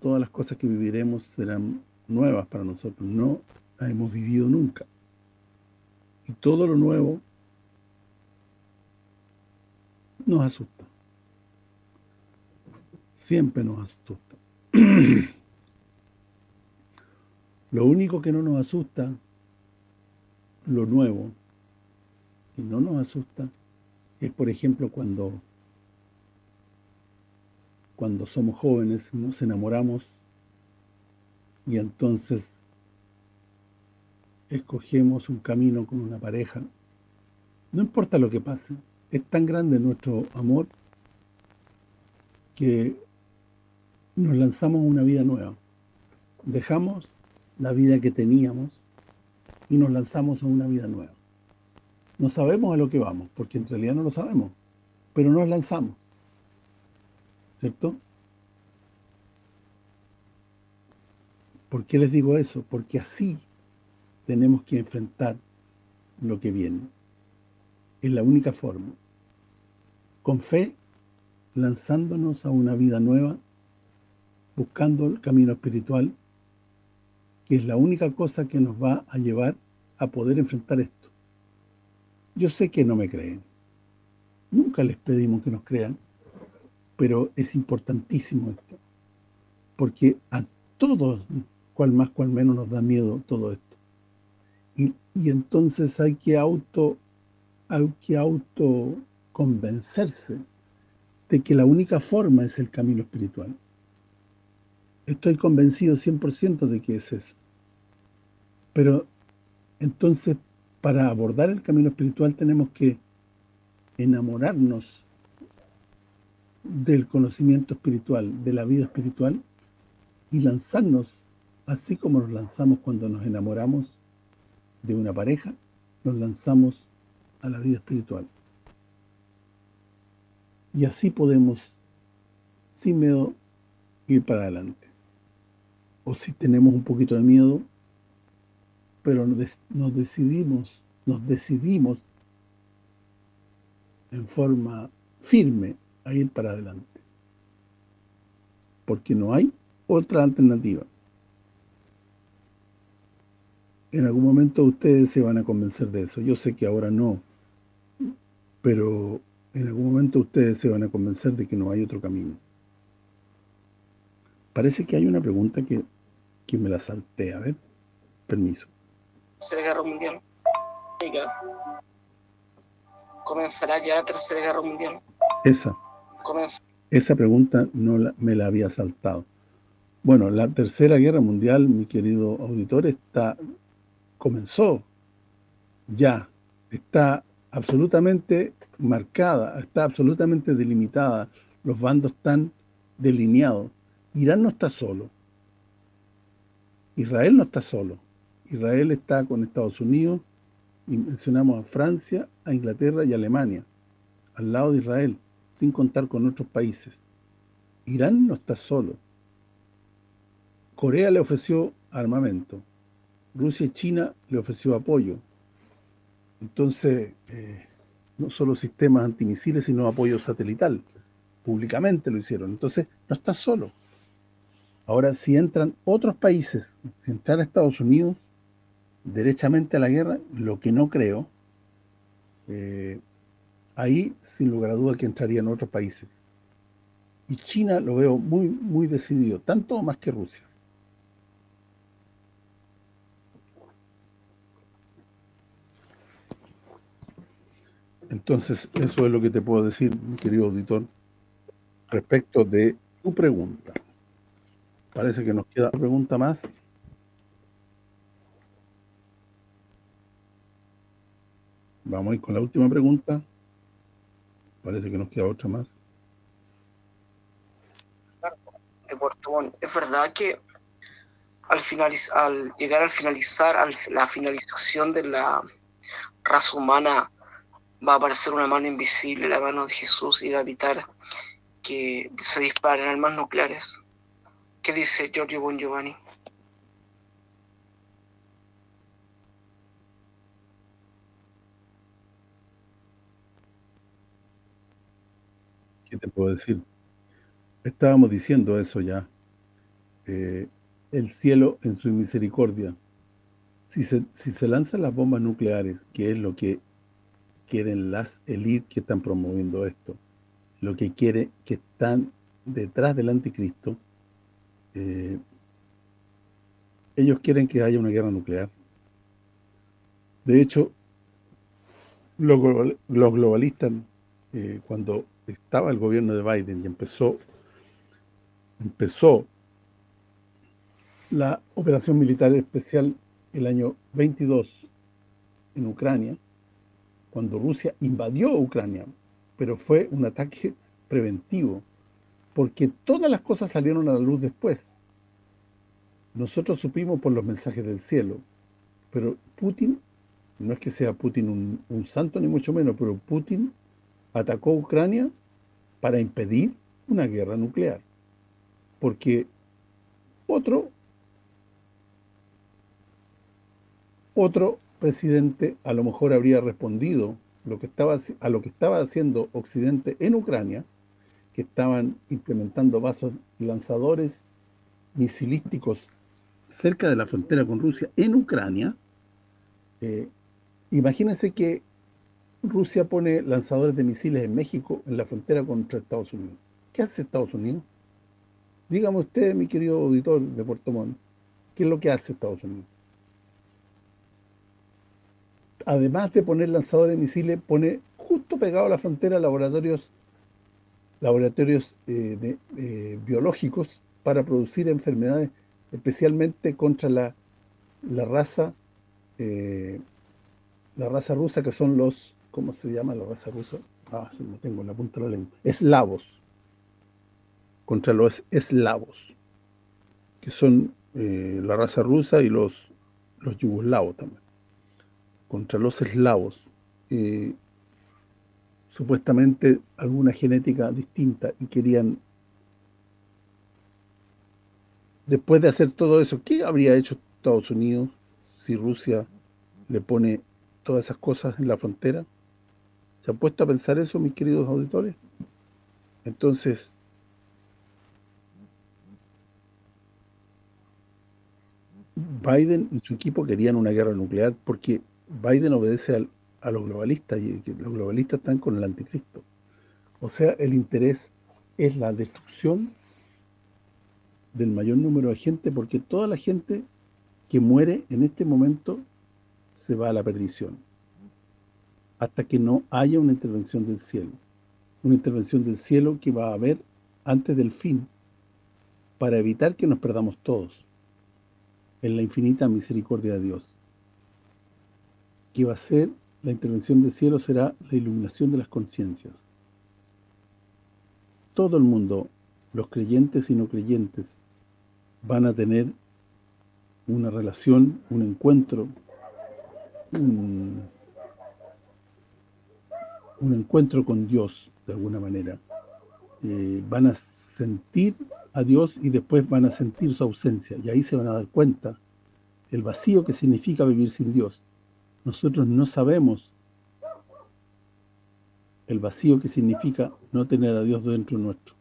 Todas las cosas que viviremos serán nuevas para nosotros, no las hemos vivido nunca. Y todo lo nuevo nos asusta. Siempre nos asusta. Lo único que no nos asusta, lo nuevo, y no nos asusta, es por ejemplo cuando cuando somos jóvenes, nos enamoramos y entonces escogemos un camino con una pareja. No importa lo que pase, es tan grande nuestro amor que nos lanzamos a una vida nueva. Dejamos la vida que teníamos y nos lanzamos a una vida nueva. No sabemos a lo que vamos, porque en realidad no lo sabemos, pero nos lanzamos. ¿Cierto? ¿Por qué les digo eso? Porque así tenemos que enfrentar lo que viene. Es la única forma con fe, lanzándonos a una vida nueva, buscando el camino espiritual, que es la única cosa que nos va a llevar a poder enfrentar esto. Yo sé que no me creen. Nunca les pedimos que nos crean, pero es importantísimo esto. Porque a todos, cual más, cual menos, nos da miedo todo esto. Y, entonces hay que auto hay que auto convencerse de que la única forma es el camino espiritual. Estoy convencido 100% de que es eso. Pero entonces, para abordar el camino espiritual tenemos que enamorarnos del conocimiento espiritual, de la vida espiritual, y lanzarnos, así como nos lanzamos cuando nos enamoramos de una pareja, nos lanzamos a la vida espiritual. Y así podemos, sin miedo, ir para adelante. O si tenemos un poquito de miedo, pero nos decidimos, nos decidimos en forma firme a ir para adelante. Porque no hay otra alternativa. En algún momento ustedes se van a convencer de eso. Yo sé que ahora no, pero en algún momento ustedes se van a convencer de que no hay otro camino. Parece que hay una pregunta que, que me la salté. A ver, permiso.
Tercera Guerra Mundial. ¿Comenzará ya la Tercera Guerra Mundial?
Esa. esa pregunta no me la había saltado. Bueno, la Tercera Guerra Mundial, mi querido auditor, está comenzó ya, está absolutamente marcada, está absolutamente delimitada, los bandos están delineados. Irán no está solo. Israel no está solo. Israel está con Estados Unidos, y mencionamos a Francia, a Inglaterra y a Alemania, al lado de Israel, sin contar con otros países. Irán no está solo. Corea le ofreció armamento. Rusia y China le ofreció apoyo. Entonces, eh, no solo sistemas antimisiles, sino apoyo satelital. Públicamente lo hicieron. Entonces, no está solo. Ahora, si entran otros países, si entran Estados Unidos, derechamente a la guerra, lo que no creo, eh, ahí, sin lugar a duda, que entrarían otros países. Y China lo veo muy, muy decidido, tanto más que Rusia. Entonces, eso es lo que te puedo decir, mi querido auditor, respecto de tu pregunta. Parece que nos queda una pregunta más. Vamos a ir con la última pregunta. Parece que nos queda otra más.
De es verdad que al, finalizar, al llegar al finalizar, a la finalización de la raza humana, va a aparecer una mano invisible, la mano de Jesús, y va a evitar que se disparen armas nucleares. ¿Qué dice Giorgio Bon Giovanni?
¿Qué te puedo decir? Estábamos diciendo eso ya. Eh, el cielo en su misericordia. Si se, si se lanzan las bombas nucleares, que es lo que quieren las élites que están promoviendo esto, lo que quiere que están detrás del anticristo, eh, ellos quieren que haya una guerra nuclear. De hecho, los, globalistas, eh, cuando estaba el gobierno de Biden y empezó empezó la operación militar especial el año 22 en Ucrania, cuando Rusia invadió Ucrania, pero fue un ataque preventivo, porque todas las cosas salieron a la luz después. Nosotros supimos por los mensajes del cielo, pero Putin, no es que sea Putin un, santo ni mucho menos, pero Putin atacó Ucrania para impedir una guerra nuclear. Porque otro otro presidente a lo mejor habría respondido a lo que estaba haciendo Occidente en Ucrania, que estaban implementando vasos lanzadores misilísticos cerca de la frontera con Rusia en Ucrania. Eh, imagínense que Rusia pone lanzadores de misiles en México en la frontera contra Estados Unidos. ¿Qué hace Estados Unidos? Dígame usted, mi querido auditor de Puerto Montt, ¿qué es lo que hace Estados Unidos? Además de poner lanzadores de misiles, pone justo pegado a la frontera laboratorios laboratorios eh, eh, biológicos para producir enfermedades, especialmente contra la, la raza eh, la raza rusa, que son los, ¿cómo se llama la raza rusa? Ah, se me tengo en la punta de la lengua. Eslavos. Contra los eslavos, que son la raza rusa y los, los yugoslavos también contra los eslavos, eh, supuestamente alguna genética distinta y querían después de hacer todo eso, ¿qué habría hecho Estados Unidos si Rusia le pone todas esas cosas en la frontera? ¿Se han puesto a pensar eso, mis queridos auditores? Entonces, Biden y su equipo querían una guerra nuclear porque Biden obedece a los globalistas y los globalistas están con el anticristo. O sea, el interés es la destrucción del mayor número de gente porque toda la gente que muere en este momento se va a la perdición hasta que no haya una intervención del cielo. Una intervención del cielo que va a haber antes del fin para evitar que nos perdamos todos en la infinita misericordia de Dios. Que va a ser la intervención del cielo será la iluminación de las conciencias. Todo el mundo, los creyentes y no creyentes, van a tener una relación, un encuentro, un, encuentro con Dios, de alguna manera. Eh, van a sentir a Dios y después van a sentir su ausencia. Y ahí se van a dar cuenta el vacío que significa vivir sin Dios. Nosotros no sabemos el vacío que significa no tener a Dios dentro nuestro.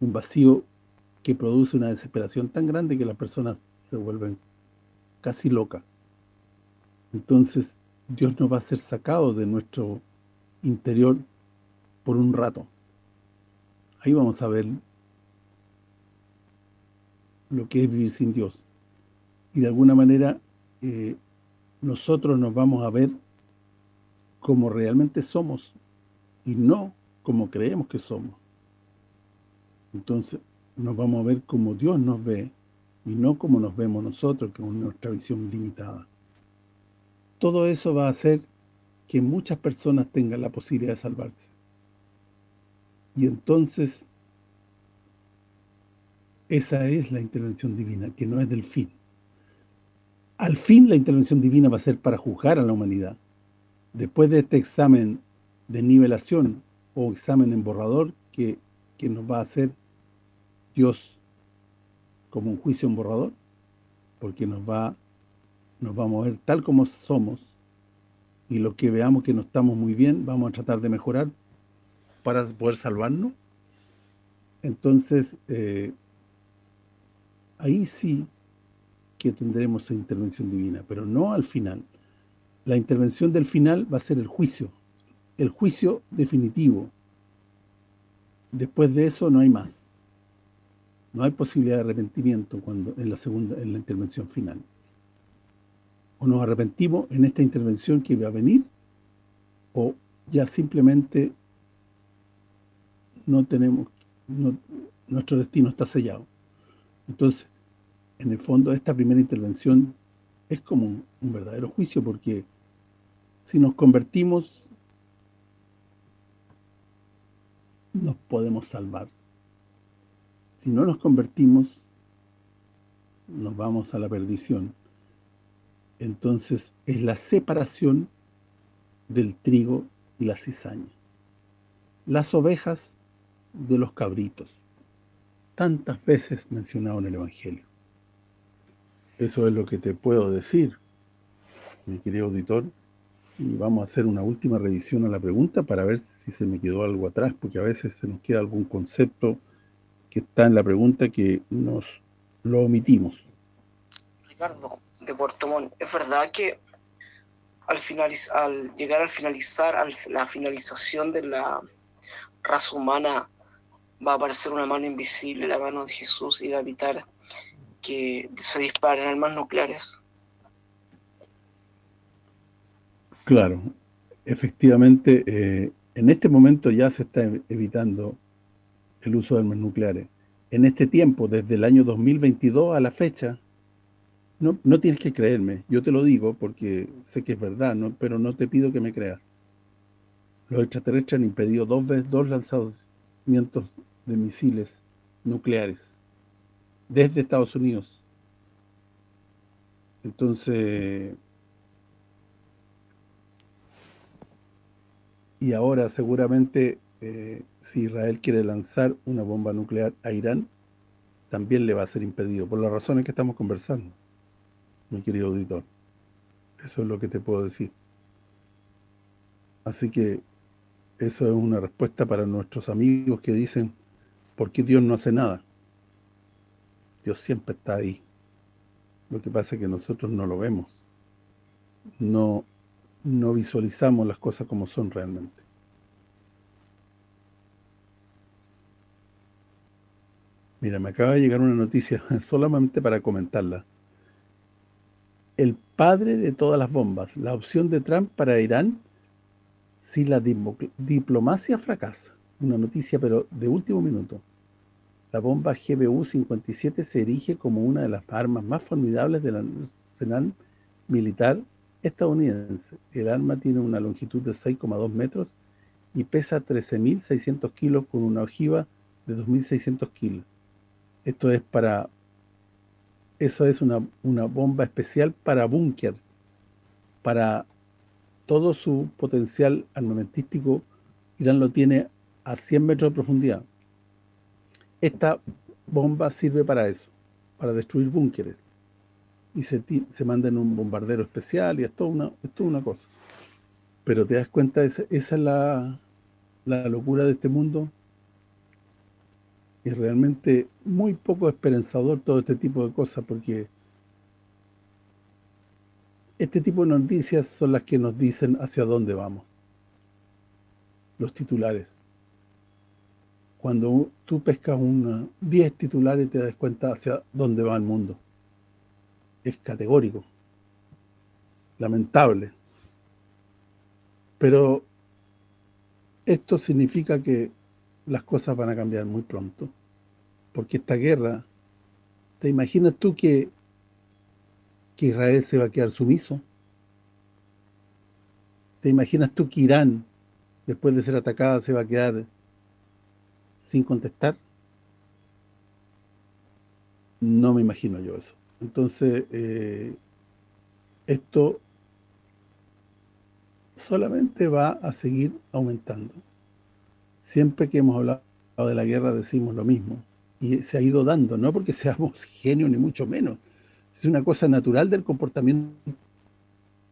Un vacío que produce una desesperación tan grande que las personas se vuelven casi locas. Entonces, Dios nos va a ser sacado de nuestro interior por un rato. Ahí vamos a ver lo que es vivir sin Dios. Y de alguna manera eh, nosotros nos vamos a ver como realmente somos y no como creemos que somos. Entonces nos vamos a ver como Dios nos ve y no como nos vemos nosotros, con nuestra visión limitada. Todo eso va a hacer que muchas personas tengan la posibilidad de salvarse. Y entonces, esa es la intervención divina, que no es del fin. Al fin la intervención divina va a ser para juzgar a la humanidad. Después de este examen de nivelación o examen en borrador que, que nos va a hacer Dios como un juicio en borrador, porque nos va nos va a mover tal como somos y lo que veamos que no estamos muy bien, vamos a tratar de mejorar para poder salvarnos. Entonces, eh, ahí sí que tendremos esa intervención divina, pero no al final. La intervención del final va a ser el juicio, el juicio definitivo. Después de eso no hay más. No hay posibilidad de arrepentimiento cuando en la segunda en la intervención final. O nos arrepentimos en esta intervención que va a venir o ya simplemente no tenemos nuestro destino está sellado. Entonces, en el fondo esta primera intervención es como un, un verdadero juicio porque si nos convertimos nos podemos salvar si no nos convertimos, nos vamos a la perdición. Entonces, es la separación del trigo y la cizaña. Las ovejas de los cabritos. Tantas veces mencionado en el Evangelio. Eso es lo que te puedo decir, mi querido auditor. Y vamos a hacer una última revisión a la pregunta para ver si se me quedó algo atrás, porque a veces se nos queda algún concepto que está en la pregunta que nos lo omitimos.
Ricardo, de Puerto Montt, ¿es verdad que al, finalizar, al llegar al finalizar, a la finalización de la raza humana, va a aparecer una mano invisible, la mano de Jesús, y va a evitar que se disparen armas nucleares?
Claro, efectivamente, eh, en este momento ya se está evitando el uso de armas nucleares. En este tiempo, desde el año 2022 a la fecha, no, no tienes que creerme, yo te lo digo porque sé que es verdad, ¿no? pero no te pido que me creas. Los extraterrestres han impedido dos veces dos lanzamientos de misiles nucleares desde Estados Unidos. Entonces, y ahora seguramente eh, si Israel quiere lanzar una bomba nuclear a Irán, también le va a ser impedido, por las razones que estamos conversando, mi querido auditor. Eso es lo que te puedo decir. Así que eso es una respuesta para nuestros amigos que dicen, ¿por qué Dios no hace nada? Dios siempre está ahí. Lo que pasa es que nosotros no lo vemos. No, no visualizamos las cosas como son realmente. Mira, me acaba de llegar una noticia solamente para comentarla. El padre de todas las bombas, la opción de Trump para Irán si la diplomacia fracasa. Una noticia, pero de último minuto. La bomba GBU-57 se erige como una de las armas más formidables del arsenal militar estadounidense. El arma tiene una longitud de 6,2 metros y pesa 13.600 kilos con una ojiva de 2.600 kilos. Esto es para... Eso es una, una bomba especial para búnker, para todo su potencial armamentístico, Irán lo tiene a 100 metros de profundidad. Esta bomba sirve para eso, para destruir búnkeres. Y se, se manda en un bombardero especial y es toda una, es una cosa. Pero te das cuenta, esa, esa es la, la locura de este mundo. Es realmente muy poco esperanzador todo este tipo de cosas porque este tipo de noticias son las que nos dicen hacia dónde vamos. Los titulares. Cuando tú pescas una 10 titulares te das cuenta hacia dónde va el mundo. Es categórico. Lamentable. Pero esto significa que las cosas van a cambiar muy pronto. Porque esta guerra, ¿te imaginas tú que que Israel se va a quedar sumiso? ¿Te imaginas tú que Irán, después de ser atacada, se va a quedar sin contestar? No me imagino yo eso. Entonces, eh, esto solamente va a seguir aumentando. Siempre que hemos hablado de la guerra decimos lo mismo. Y se ha ido dando, no porque seamos genios ni mucho menos, es una cosa natural del comportamiento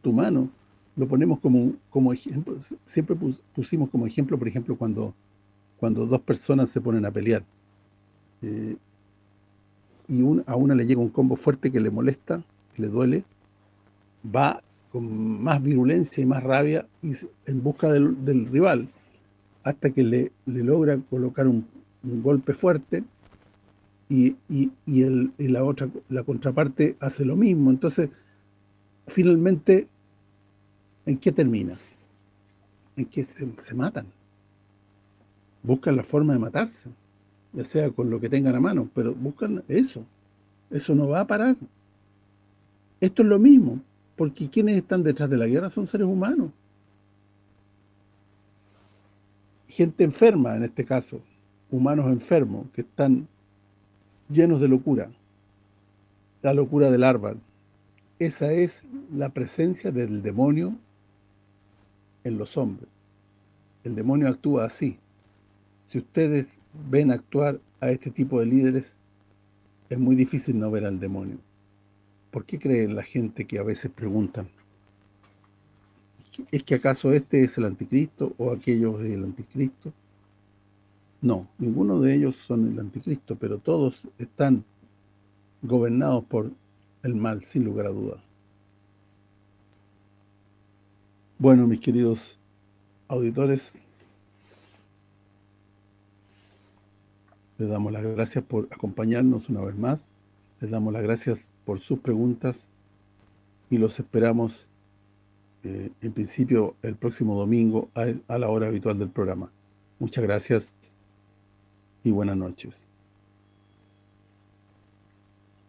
humano. Lo ponemos como, como ejemplo, siempre pusimos como ejemplo, por ejemplo, cuando, cuando dos personas se ponen a pelear. Eh, y a una le llega un combo fuerte que le molesta, que le duele, va con más virulencia y más rabia en busca del, rival, hasta que le, logra colocar un golpe fuerte y, y, el, la otra la contraparte hace lo mismo. Entonces, finalmente, ¿en qué termina? En que se, matan. Buscan la forma de matarse, ya sea con lo que tengan a mano, pero buscan eso. Eso no va a parar. Esto es lo mismo, porque quienes están detrás de la guerra son seres humanos. Gente enferma, en este caso, humanos enfermos, que están llenos de locura, la locura del árbol. Esa es la presencia del demonio en los hombres. El demonio actúa así. Si ustedes ven actuar a este tipo de líderes, es muy difícil no ver al demonio. ¿Por qué creen la gente que a veces preguntan, ¿es que acaso este es el anticristo o aquello es el anticristo? No, ninguno de ellos son el anticristo, pero todos están gobernados por el mal, sin lugar a dudas. Bueno, mis queridos auditores, les damos las gracias por acompañarnos una vez más, les damos las gracias por sus preguntas y los esperamos eh, en principio el próximo domingo a la hora habitual del programa. Muchas gracias y buenas noches.